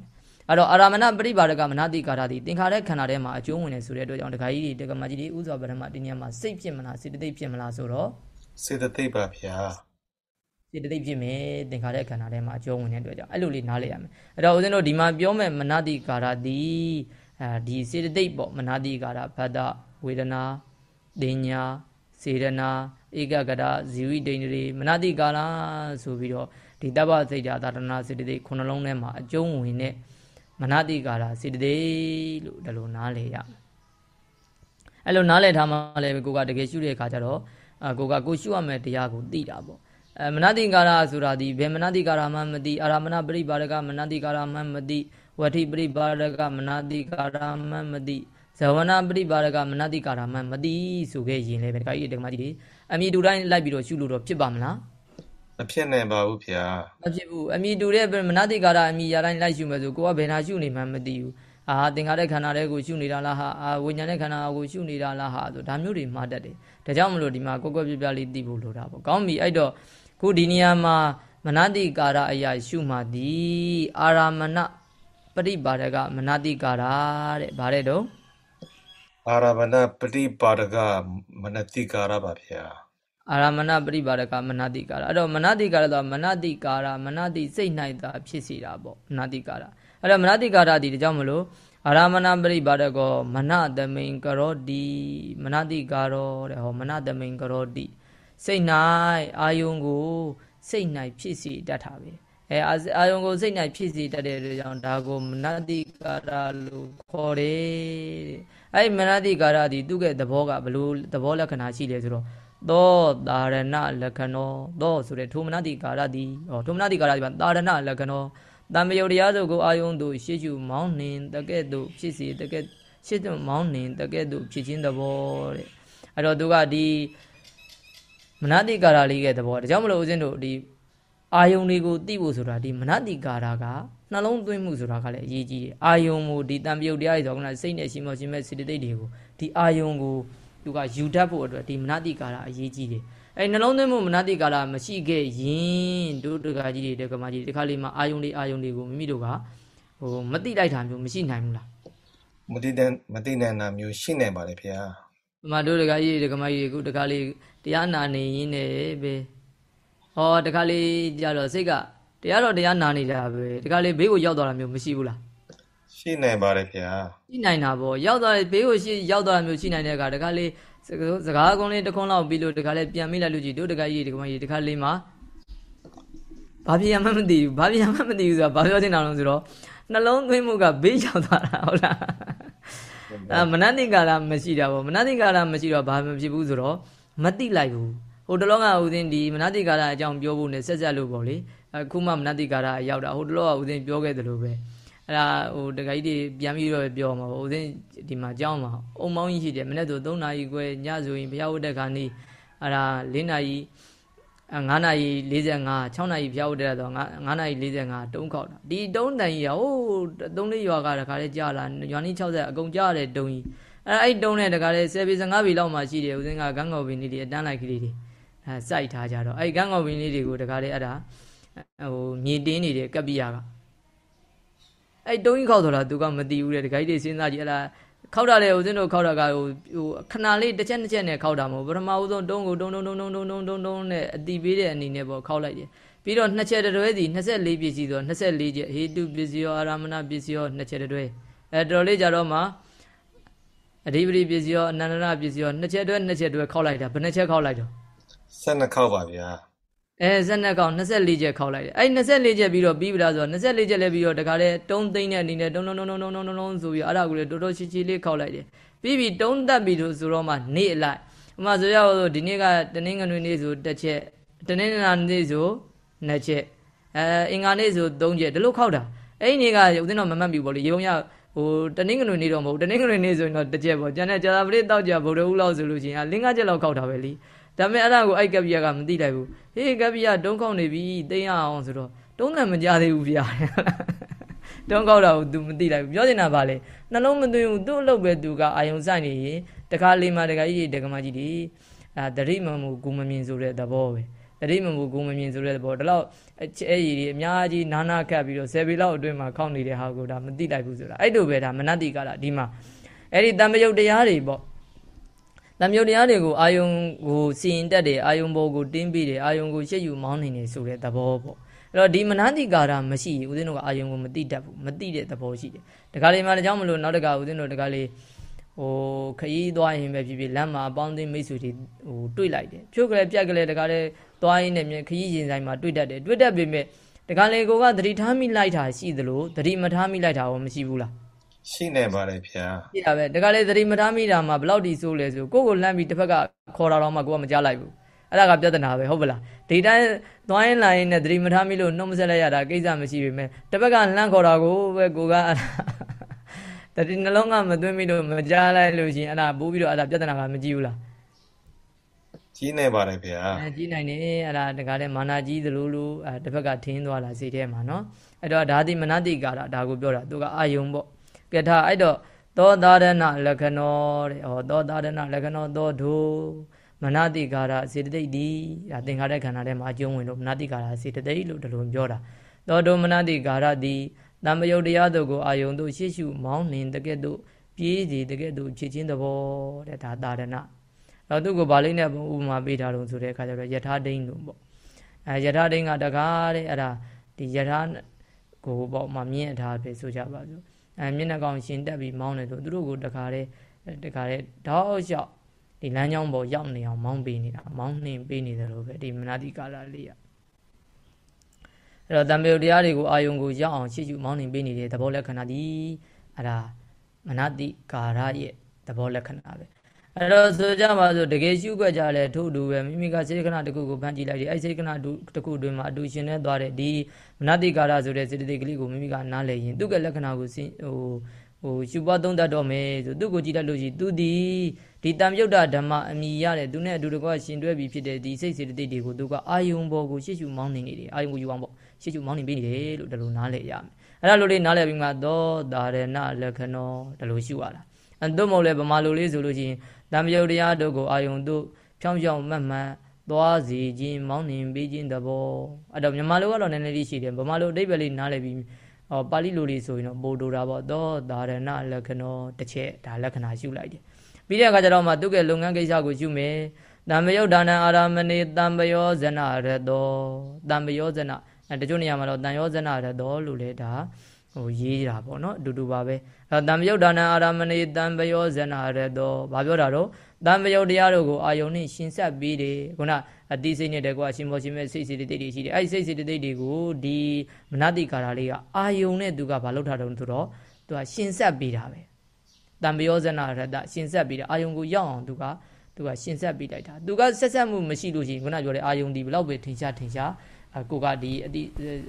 အဲ့တော့အာရမဏပရိပါဒကမနတိကာရသည်သင်္ခါရခန္ဓာထဲမှာအကျုံးဝင်နေဆိုတဲ့အတွက်ကြောင့်ဒကာကြီးတွေဒကာမကြီးတွေဥစွာပထမတင်းညမှာစိတ်ဖြစ်မလားစေတသိက်ဖြစ်မလားဆိုတော့စေတသိက်ပါဗျာစေတသိက်ဖြစ်မယ်သင်္ခါရခန္ဓာထဲမှာအကျုံးဝင်တဲ့အတွက်ကြောင့်အဲ့လိုလေးနားလည်ရမယ်အဲ့တော့ဦးဇင်းတို့ဒီမှာပြောမဲ့မနတိကာရသည်အဲဒီစေတသိက်ပေါ့မနတိကာရဘဒ္ဒဝေဒနာတင်ညာစေရနာဧကဂရဇီဝိဒိန္ဒြေမနတိကာလဆိုပြီးတော့ဒီတပ္ပစိတ်ဓာတာတနာစေတသိက်ခုနှလုံးထဲမှာအကျုံးဝင်တဲ့မ နတိကာရစေတသိက်လို့ဒါလိုနားလေရမယ်အဲ့လိုနားလည်ထားမှလည်းကိုကတကယ်ရှုတဲ့အခါကျတော့အကိုကကိုရှုရမယ်တရားကိုသိတာပေါ့အဲမနတိကာရဆိုတာဒီဘယ်မနတိကာရမှမသိအာရမဏပရိပါဒကမနတိကာရမှမသိဝဋ္ဌိပရိပါဒကမနတိကာရမှမသိဇဝနာပရိပါဒကမနတိကာရမှမသိဆိုခဲ့ရင်လည်းပဲဒီကကြီးတက္ကမကြီးတွေအမိတူတိုင်းလိုက်ပြီးတော့ရှုလို့တော့ဖြစ်ပါမလား မဖြစ်နိုင်ပါဘူးဗျာမဖြစ်ဘူးအမိတူတဲ့မနတိကာရအမိရတိုင်းလိုက်ရှုမယ်ဆိုကိုကဘယ်နာရှုနေမှမသိဘူးအာသင်္ခါရခန္ဓာတွေကိုရှုနေတာလားဟာအာဝိညာဉ်ရဲ့ခန္ဓာကိုရှုနေတာလားဟာဆိုဒါမျိုးတွေမှားတတ်တယ်ဒါကြောင့်မလို့ဒီမှာကိုကွက်ပြပြလေးသိဖို့လိုတာပေါ့ကောင်းပြီအဲ့တော့ခုဒီနေရာမှာမနတိကာရအရာရှုမှသည်အာရမဏပရိပါဒကမနတိကာရတဲ့ဗါတဲ့တော့အာရမဏပရိပါဒကမနတိကာရပါဗျာ အာရမဏပရိပါဒကမနတိကာရအဲ့တော့မနတိကာရတော့မနတိကာရမနတိစိတ်၌သာဖြစ်စီတာပေါ့မနတိကာရအဲ့တော့မနတိကာရဒီဒါကြောင့်မလို့အာရမဏပရိပါဒကောမနသမိန်ကရောတိမနတိကာရောတဲ့ဟောမနသမိန်ကရောတိစိတ်၌အာယုံကိုစိတ်၌ဖြစ်စီတတ်တာပဲအဲအာယုံကိုစိတ်၌ဖြစ်စီတတ်တဲ့အတွက်ကြောင့်ဒါကိုမနတိကာရလို့ခေါ်တယ်တဲ့အဲ့မနတိကာရဒီသူ့ရဲ့သဘောကဘလို့သဘောလက္ခဏာရှိလဲဆိုတော့ သောတာရဏလက္ခဏောသောဆိုတဲ့ထိုမနတိကာရသည်ဟောထိုမနတိကာရသည်ပါတာရဏလက္ခဏောတံမယုတ်တရားစုကိုအာယုံတို့ရှေ့ရှုမောင်းနှင်တကဲ့သို့ဖြစ်စီတကဲ့ရှေ့သို့မောင်းနှင်တကဲ့သို့ဖြစ်ခြင်းသဘောတဲ့အဲ့တော့သူကဒီမနတိကာရလေးရဲ့သဘောဒါကြောင့်မလို့ဦးဇင်းတို့ဒီအာယုံတွေကိုသိဖို့ဆိုတာဒီမနတိကာရကနှလုံးသွင်းမှုဆိုတာကလည်းအရေးကြီးတယ်အာယုံကိုဒီတံပြုတ်တရားတွေဆိုကစိတ်နဲ့ရှိမောရှိမဲ့စေတသိက်တွေကိုဒီအာယုံကို သူကယူတတ်ဖို့အတွက်ဒီမနတိကာရအရေးကြီးတယ်အဲနှလုံးသွင်းမှုမနတိကာရမရှိခဲ့ရင်တို့တကာကြီးတွေတကမာကြီးဒီခါလေးမှာအာယုံတွေအာယုံတွေကိုမိမိတို့ကဟိုမတိလိုက်တာမျိုးမရှိနိုင်ဘူးလားမတိတဲ့မတိနိုင်တာမျိုးရှိနေပါလေဖေဟာဒီမှာတို့တကာကြီးတွေတကမာကြီးတွေခုတကာလေးတရားနာနေရင်းနဲ့ပဲဟောတခါလေးကြတော့စိတ်ကတရားတော့တရားနာနေတာပဲတခါလေးဘေးကိုရောက်သွားတာမျိုးမရှိဘူးလား ရှိနိုင်ပါတယ်ခင်ဗျာရှိနိုင်တာပေါ့ရောက်သွားဘေးကိုရှိရောက်သွားတာမျိုးရှိနိုင်တဲ့အခါတခါလေးစကားကုန်းလေးတစ်ခွန်းလောက်ပြီးလို့တခါလေးပြန်မိလိုက်လို့ကြည့်တို့တခါကြီးတခါကြီးတခါလေးမှာဘာပြရမှမသိဘူးဘာပြရမှမသိဘူးဆိုတာဘာပြောချင်တာလဲဆိုတော့နှလုံးသွင်းမှုကဘေးရောက်သွားတာဟုတ်လားအဲမနတိကာရမရှိတာပေါ့မနတိကာရမရှိတော့ဘာမှမဖြစ်ဘူးဆိုတော့မတိလိုက်ဘူးဟိုတလောကဥစဉ်ဒီမနတိကာရအကြောင်းပြောဖို့နဲ့ဆက်ဆက်လို့ပေါ့လေအခုမှမနတိကာရရောက်တာဟိုတလောကဥစဉ်ပြောခဲ့တယ်လို့ပဲ အဲ့ဒါဟိုတခါကြီးတွေပြန်ပြီးတော့ပြောမှာပေါ့ဥစဉ်ဒီမှာကြောင်းမှာအုံမောင်းကြီးရှိတယ်မနေ့ဆို3နာရီခွဲညဆိုရင်ဘုရားဝတ်တဲ့ခါနေ့အဲ့ဒါ4နာရီ9နာရီ45 6နာရီဖျားဝတ်တဲ့တော့9နာရီ45တုံးခောက်တာဒီတုံးတန်ကြီးဟိုသုံးလေးရွာကတခါလေးကြာလာရွာနီး60အကုန်ကြာတဲ့တုံးကြီးအဲ့အဲ့တုံးနဲ့တခါလေး10ပေ15ပေလောက်မှရှိတယ်ဦးစင်းကဂန်းကော်ပင်လေးတွေအတန်းလိုက်ကလေးတွေအဲစိုက်ထားကြတော့အဲ့ကန်းကော်ပင်လေးတွေကိုတခါလေအဲ့ဒါဟိုမြေတင်းနေတဲ့ကပ်ပိယာက အဲ့တုံးကြီးခောက်တော့သူကမတီးဘူးတဲ့တခါကြီးစဉ်းစားကြည့်အဲ့ဒါခောက်တာလေဦးဇင်းတို့ခောက်တာကဟိုဟိုခဏလေးတစ်ချက်တစ်ချက်နဲ့ခောက်တာမဟုတ်ပထမဦးဆုံးတုံးကိုတုံးတုံးတုံးတုံးတုံးတုံးတုံးတုံးနဲ့အတီပေးတဲ့အနေနဲ့ပေါ့ခောက်လိုက်တယ်ပြီးတော့နှစ်ချက်တွဲစီ24ပြည့်စီဆို24ချက်ဟေတုပစ္စယောအာရမဏပစ္စယောနှစ်ချက်တွဲအဲတော်လေးကြတော့မှအဓိပတိပစ္စယောအနန္တနာပစ္စယောနှစ်ချက်တွဲနှစ်ချက်တွဲခောက်လိုက်တာဘယ်နှစ်ချက်ခောက်လိုက်တော့12ခေါက်ပါဗျာ အဲ12ခေါက်24ချက်ခေါက်လိုက်တယ်အဲ့24ချက်ပြီးတော့ပြီးပြီလားဆိုတော့24ချက်လည်းပြီးတော့တခါလဲတုံးသိမ့်တဲ့အနေနဲ့တုံးတုံးတုံးတုံးတုံးတုံးတုံးဆိုပြီးအဲ့ဒါကိုလည်းတော်တော်ချီချီလေးခေါက်လိုက်တယ်ပြီးပြီတုံးတက်ပြီလို့ဆိုတော့မှနေအလိုက်ဥမာဆိုရအောင်ဒီနေ့ကတနင်္ဂနွေနေ့ဆိုတစ်ချက်တနင်္လာနေ့ဆိုနှစ်ချက်အဲအင်္ဂါနေ့ဆိုသုံးချက်ဒီလိုခောက်တာအဲ့ဒီနေ့ကဦးသိန်းတော်မမှတ်ပြီပေါ့လေရေုံရဟိုတနင်္ဂနွေနေ့တော့မဟုတ်တနင်္ဂနွေနေ့ဆိုရင်တော့တစ်ချက်ပေါ့ကျန်တဲ့ကြာသာပရိတောက်ကြဗုဒ္ဓဦးလောက်ဆိုလို့ရှိရင်လင်းကားချက်လောက်ခောက်တာပဲလीဒါပေမဲ့အဲ့ဒါကိုအိုက်ကပိယကမသိလိုက်ဘူး ဟေးကပိယတုံးခေါက်နေပြီသိရအောင်ဆိုတော့တုံးတယ်မကြသေးဘူးဗျာတုံးခေါက်တာကို तू မသိလိုက်ဘူးပြောနေတာဗာလေနှလုံးမသွင်းဘူးသူ့အလုပ်ပဲ तू ကအာယုံဆိုင်နေရင်တခါလေးမှတခါကြီးတခါမကြီးဒီအာတရိမမှုကူမမြင်ဆိုတဲ့သဘောပဲတရိမမှုကူမမြင်ဆိုတဲ့သဘောဒါတော့အဲရည်တွေအများကြီးနာနာခတ်ပြီးတော့ဆယ်ပေလောက်အတွင်းမှာခောက်နေတဲ့ဟာကိုဒါမသိလိုက်ဘူးဆိုတာအဲ့လိုပဲဒါမနတိကလာဒီမှာအဲ့ဒီတံပယုတ်တရားတွေပေါ့ တံမြုပ်တရားတွေကိုအာယုံကိုစီရင်တတ်တယ်အာယုံဘောကိုတင်းပြီးတယ်အာယုံကိုရှက်ယူမောင်းနေတယ်ဆိုတဲ့သဘောပေါ့အဲ့တော့ဒီမနတိကာရမရှိဦးဇင်းတို့ကအာယုံကိုမတိတတ်ဘူးမတိတဲ့သဘောရှိတယ်တခါလေးမှလည်းကြောင့်မလို့နောက်တခါဦးဇင်းတို့တခါလေးဟိုခရီးသွားရင်ပဲဖြစ်ဖြစ်လမ်းမှာအပေါင်းအသင်းမိတ်ဆွေတွေဟိုတွေ့လိုက်တယ်ဖြုတ်ကလေးပြက်ကလေးတခါလေးသွားရင်းနဲ့ခရီးရင်ဆိုင်မှာတွေ့တတ်တယ်တွေ့တတ်ပေမဲ့တခါလေးကိုကသတိထားမိလိုက်တာရှိသလိုသတိမထားမိလိုက်တာရောမရှိဘူးလား ရှိနေပါတယ်ဗျာရှိတာပဲဒါကလည်းသတိမထားမိတာမှာဘယ်လောက်ဒီဆိုးလဲဆိုကိုကိုလှမ်းပြီးတစ်ဖက်ကခေါ်တာတော့မှကိုကမကြားလိုက်ဘူးအဲ့ဒါကပြဿနာပဲဟုတ်ပလားဒီတိုင်းသွားရင်လာရင်နဲ့သတိမထားမိလို့နှုတ်မဆက်လိုက်ရတာကိစ္စမရှိပေမဲ့တစ်ဖက်ကလှမ်းခေါ်တာကိုပဲကိုကတတိနှလုံးကမသွင်းမိလို့မကြားလိုက်လို့ရှိရင်အဲ့ဒါပိုးပြီးတော့အဲ့ဒါပြဿနာကမကြည့်ဘူးလားကြီးနေပါတယ်ဗျာအဲကြီးနိုင်နေအဲ့ဒါတကားလဲမာနာကြီးသလိုလိုအဲတစ်ဖက်ကထင်းသွားလာစိတ်ထဲမှာနော်အဲ့တော့ဒါဒီမနတိကာရဒါကိုပြောတာသူကအာယုံပေါ့ ကဲဒါအဲ့တော့သောသာရဏလက္ခဏောတဲ့ဟောသောသာရဏလက္ခဏောသောဒုမနတိကာရစေတသိက်ဒီဒါသင်္ခါရခန္ဓာထဲမှာအကျုံးဝင်လို့မနတိကာရစေတသိက်လို့ဒီလိုပြောတာသောဒုမနတိကာရသည်တမယုတ်တရားတို့ကိုအာယုံတို့ရှေ့ရှုမောင်းနှင်တကဲ့သို့ပြေးစီတကဲ့သို့ဖြစ်ခြင်းသဘောတဲ့ဒါသာရဏတော့သူ့ကိုဗာလိနဲ့ဥပမာပေးထားလို့ဆိုတဲ့အခါကျတော့ယထာဒိန်းလို့ပေါ့အဲယထာဒိန်းကတကားတဲ့အဲ့ဒါဒီယထာကိုပေါ့မမြင့်ထားပြီဆိုကြပါစို့ အဲမျက်နှာကောင်ရှင်တက်ပြီးမောင်းတယ်ဆိုသူတို့ကိုတခါတည်းတခါတည်းတောက်လျှောက်ဒီလမ်းကြောင်းပေါ်ရောက်နေအောင်မောင်းပေးနေတာမောင်းနှင်ပေးနေတယ်လို့ပဲဒီမနာတိကာလလေးอ่ะအဲ့တော့တံပေတရားတွေကိုအာယုံကိုရောက်အောင်ရှေ့ရှုမောင်းနှင်ပေးနေတဲ့သဘောလက္ခဏာဒီအဲ့ဒါမနာတိကာရရဲ့သဘောလက္ခဏာပဲ အဲ့တော့ဆိုကြပါစို့တကယ်ရှုွက်ကြလဲထို့တူပဲမိမိကစေတကနာတစ်ခုကိုဖန်ကြည့်လိုက်တယ်အဲ့စေတကနာတစ်ခုတွင်မှာအတူရှင်နေသွားတဲ့ဒီမနတိကာရဆိုတဲ့စေတသိက်ကလေးကိုမိမိကနားလည်ရင်သူ့ကလက္ခဏာကိုဟိုဟိုရှုပွားသုံးတတ်တော့မယ်ဆိုသူ့ကိုကြည့်တတ်လို့ရှိသူဒီဒီတံမြုတ်တာဓမ္မအမိရတဲ့သူနဲ့အတူတကွရှင်တွဲပြီးဖြစ်တဲ့ဒီစိတ်စေတသိက်တွေကိုသူကအာယုံဘောကိုရှေ့ရှုမောင်းနေနေတယ်အာယုံကိုယူအောင်ပေါ့ရှေ့ရှုမောင်းနေပေးနေတယ်လို့ဒါလိုနားလည်ရမယ်အဲ့ဒါလိုလေးနားလည်ပြီးမှသောတာရဏလက္ခဏောဒါလိုရှုရတာအဲသို့မဟုတ်လဲဗမာလိုလေးဆိုလို့ရှိရင် တံမြုတ်တရားတို့ကိုအာယုံတို့ဖြောင်းဖြောင်းမှတ်မှတ်သွားစီခြင်းမောင်းနှင်ပေးခြင်းတဘောအဲ့တော့မြန်မာလိုကတော့နည်းနည်းလေးရှိတယ်ဗမာလိုအတိတ်ပဲလေးနားလည်ပြီးဟောပါဠိလိုလေးဆိုရင်တော့ပို့တူတာပေါ့သောဒါရဏလက္ခဏောတစ်ချက်ဒါလက္ခဏာရှုလိုက်တယ်ပြီးတဲ့အခါကျတော့မှသူ့ရဲ့လုပ်ငန်းကိစ္စကိုရှုမယ်တံပယောဒါနအာရမဏေတံပယောဇနရတောတံပယောဇနအဲတချို့နေရာမှာတော့တန်ယောဇနရတောလို့လေဒါဟိုရေးတာပေါ့နော်အတူတူပါပဲအဲ တံပယောဒါနအာရမဏေတံပယောဇနရတောဘာပြောတာတော့တံပယောတရားတို့ကိုအာယုန်နဲ့ရှင်ဆက်ပြီးတယ်ခုနအတိစိတ်နဲ့တကွာရှင်မောရှင်မဲ့စိတ်စိတ်တိတ်တွေရှိတယ်အဲ့ဒီစိတ်စိတ်တိတ်တွေကိုဒီမနတိကာရလေးကအာယုန်နဲ့သူကဘာလုပ်ထားတုံးဆိုတော့သူကရှင်ဆက်ပြီးတာပဲတံပယောဇနရတရှင်ဆက်ပြီးတာအာယုန်ကိုရောက်အောင်သူကသူကရှင်ဆက်ပြီးလိုက်တာသူကဆက်ဆက်မှုမရှိလို့ရှိရင်ခုနပြောတဲ့အာယုန်ဒီဘလောက်ပဲထင်ရှားထင်ရှားကိုကဒီအတိ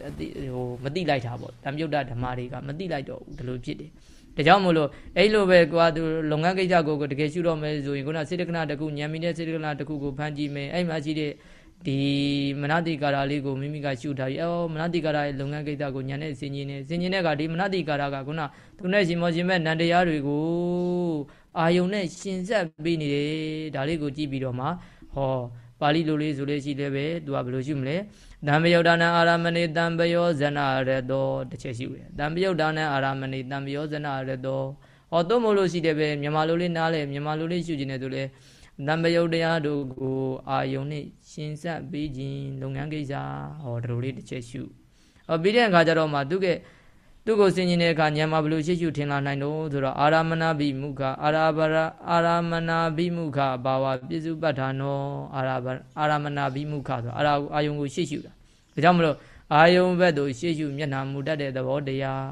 အတိဟိုမတိလိုက်တာပေါ့တံမြုတ်တဓမ္မတွေကမတိလိုက်တော့ဘူးဒီလိုဖြစ်တယ် ဒါကြောင့်မို့လို့အဲ့လိုပဲကွာသူလုပ်ငန်းကိစ္စကိုတကယ်ရှုတော့မယ်ဆိုရင်ခုနစေတကနာတခုညံမီတဲ့စေတကနာတခုကိုဖန်ကြည့်မယ်အဲ့မှာရှိတဲ့ဒီမနတိကာရလေးကိုမိမိကရှုထားပြီးအော်မနတိကာရရဲ့လုပ်ငန်းကိစ္စကိုညံတဲ့စင်ကြီးနဲ့စင်ကြီးနဲ့ကဒီမနတိကာရကခုနသူနဲ့ရှင်မောရှင်မဲ့နန္တရားတွေကိုအာယုံနဲ့ရှင်ဆက်ပေးနေတယ်ဒါလေးကိုကြည့်ပြီးတော့မှဟော ပါဠိလိုလေးဆိုလေးရှိလည်းပဲသူကဘယ်လိုရှုမလဲတံပယုတ်ဒါနအာရမဏိတံပယောဇနရတောတစ်ချက်ရှိတယ်တံပယုတ်ဒါနအာရမဏိတံပယောဇနရတောဟောတော့မလို့ရှိတယ်ပဲမြန်မာလိုလေးနားလဲမြန်မာလိုလေးရှုခြင်းနဲ့ဆိုလဲတံပယုတ်တရားတို့ကိုအာယုန်နဲ့ရှင်းဆက်ပြီးခြင်းလုပ်ငန်းကိစ္စဟောတို့လေးတစ်ချက်ရှုဟောပြီးတဲ့အခါကျတော့မှသူက သူကိုဆင်ခြင်တဲ့အခါညံမှာဘလို့ရှိရှုထင်လာနိုင်တော့ဆိုတော့အာရမဏဘိမုခအာရဘရအာရမဏဘိမုခဘာဝပြစ္စုပ္ပထာနောအာရဘအာရမဏဘိမုခဆိုအာရအာယုံကိုရှိရှုတာဒါကြောင့်မလို့အာယုံဘက်သို့ရှိရှုမျက်နှာမူတတ်တဲ့သဘောတရား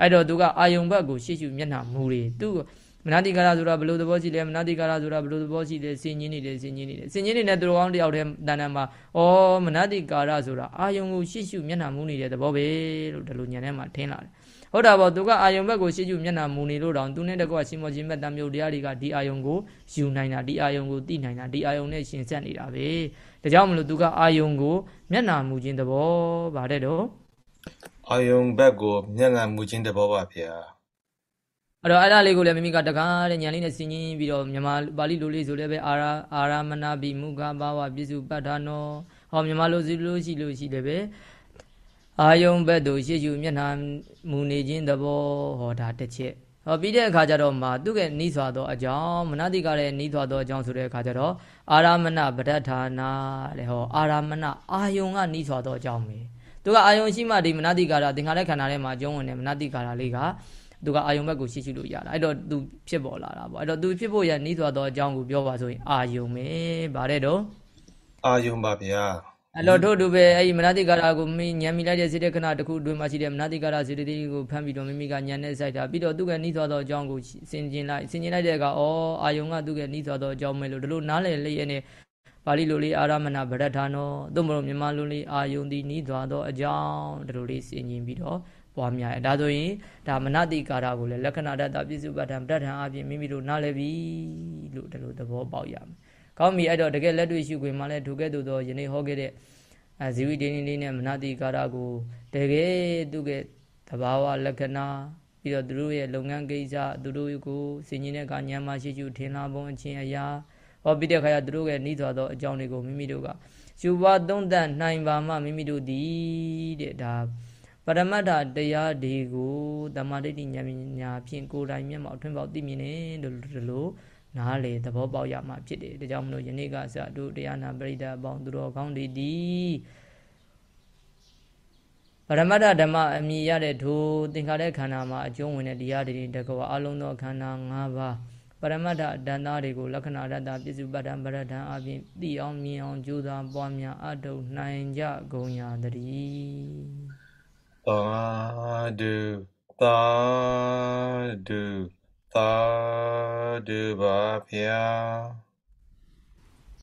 အဲ့တော့သူကအာယုံဘက်ကိုရှိရှုမျက်နှာမူတွေသူ မနတိကာရဆိုတာဘယ်လိုသဘောရှိလဲမနတိကာရဆိုတာဘယ်လိုသဘောရှိလဲစင်ကြီးနေတယ်စင်ကြီးနေတယ်စင်ကြီးနေတဲ့သူတော်ကောင်းတယောက်တည်းတဏ္ဍာမှာဩမနတိကာရဆိုတာအာယုံကိုရှိရှုမျက်နှာမူနေတဲ့သဘောပဲလို့ဒီလိုညံထဲမှာထင်းလာတယ်ဟုတ်တာပေါ့သူကအာယုံဘက်ကိုရှေ့ကျမျက်နှာမူနေလို့တောင်သူနဲ့တကွရှင်မောရှင်မဲ့တံမြုပ်တရားတွေကဒီအာယုံကိုယူနိုင်တာဒီအာယုံကိုသိနိုင်တာဒီအာယုံနဲ့ရှင်ဆက်နေတာပဲဒါကြောင့်မလို့သူကအာယုံကိုမျက်နှာမူခြင်းသဘောဗါတဲ့တော့အာယုံဘက်ကိုမျက်နှာမူခြင်းသဘောပါဗျာ အဲ့တော့အဲ့ဒါလေးကိုလည်းမိမိကတကားတဲ့ညာလေးနဲ့ဆင်ကြီးပြီးတော့မြန်မာပါဠိလိုလေးဆိုလည်းပဲအာရာအာရမနာဘိမုခဘာဝပြစ္စုပ္ပတ္ထာနောဟောမြန်မာလိုစီလို့ရှိလို့ရှိတယ်ပဲအာယုံဘက်သို့ရှေ့ယူမျက်နှာမူနေခြင်းသဘောဟောဒါတစ်ချက်ဟောပြီးတဲ့အခါကျတော့မှသူကနီးစွာသောအကြောင်းမနတိကလည်းနီးစွာသောအကြောင်းဆိုတဲ့အခါကျတော့အာရမဏပဋ္ဌာနာလေဟောအာရမဏအာယုံကနီးစွာသောအကြောင်းပဲသူကအာယုံရှိမှဒီမနတိကာရသင်္ခါရခန္ဓာထဲမှာအကျုံးဝင်တဲ့မနတိကာရလေးက သူကအာယုံဘက်ကိုရှိရှိလို့ရတာအဲ့တော့သူဖြစ်ပေါ်လာတာပေါ့အဲ့တော့သူဖြစ်ဖို့ရနီးစွာသောအကြောင်းကိုပြောပါဆိုရင်အာယုံပဲဗါတဲ့တော့အာယုံပါဗျာအဲ့တော့တို့တို့ပဲအဲ့ဒီမနတိကာရကိုမိညံမိလိုက်တဲ့စေတခဏတစ်ခုအတွင်းမှာရှိတဲ့မနတိကာရစေတသိက်ကိုဖမ်းပြီးတော့မိမိကညံနဲ့စိုက်တာပြီးတော့သူကနှီးသွားသောအကြောင်းကိုဆင်ကျင်လိုက်ဆင်ကျင်လိုက်တဲ့အခါဩအာယုံကသူကနှီးသွားသောအကြောင်းပဲလို့ဒီလိုနားလည်လျက်နဲ့ပါဠိလိုလေးအာရမဏဗရဒ္ဌာနောသို့မဟုတ်မြန်မာလိုလေးအာယုံသည်နှီးသွားသောအကြောင်းဒီလိုလေးဆင်ကျင်ပြီးတော့ ပွားများတယ်ဒါဆိုရင်ဒါမနတိကာရကိုလည်းလက္ခဏာတတပြစ္စုပ္ပတ္ထံပဋ္ဌာန်အပြင်မိမိတို့နားလည်ပြီလို့ဒီလိုသဘောပေါက်ရမယ်ကောင်းပြီအဲ့တော့တကယ်လက်တွေ့ရှုခွင့်မှလည်းထိုကဲ့သို့သောယနေ့ဟောခဲ့တဲ့အဲဇီဝိတင်းလေးနဲ့မနတိကာရကိုတကယ်သူကသဘာဝလက္ခဏာပြီးတော့သူတို့ရဲ့လုပ်ငန်းကိစ္စသူတို့ကိုစင်ကြီးတဲ့ကညံမရှိချူထင်လာပုံအချင်းအရာဟောပြီးတဲ့ခါကျသူတို့ရဲ့နှီးသွားသောအကြောင်းတွေကိုမိမိတို့ကရှုပွားသုံးသပ်နိုင်ပါမှမိမိတို့ဒီတဲ့ဒါပ ရမတ္ထတရားတွေကိုတမာဒိဋ္ဌိဉာဏ်ပညာဖြင့်ကိုယ်တိုင်မျက်မှောက်ထွန်းပေါက်သိမြင်နေလို့ဒီလိုနားလေသဘောပေါက်ရမှာဖြစ်တယ်ဒါကြောင့်မလို့ယနေ့ကစတို့တရားနာပရိသတ်အပေါင်းသူတော်ကောင်းတွေဒီပရမတ္ထဓမ္မအမိရတဲ့ထိုသင်္ခါရခန္ဓာမှာအကျုံးဝင်တဲ့တရားတွေတကောအလုံးသောခန္ဓာ၅ပါးပရမတ္ထဒန္တာတွေကိုလက္ခဏာရတ္တပြစ္စုပ္ပတ္တံပရဒံအပြင်သိအောင်မြင်အောင်ကြိုးစားပွားများအထုနိုင်ကြကုန်ရာတည်း သာဓုသာဓုသာဓုပါဗျာ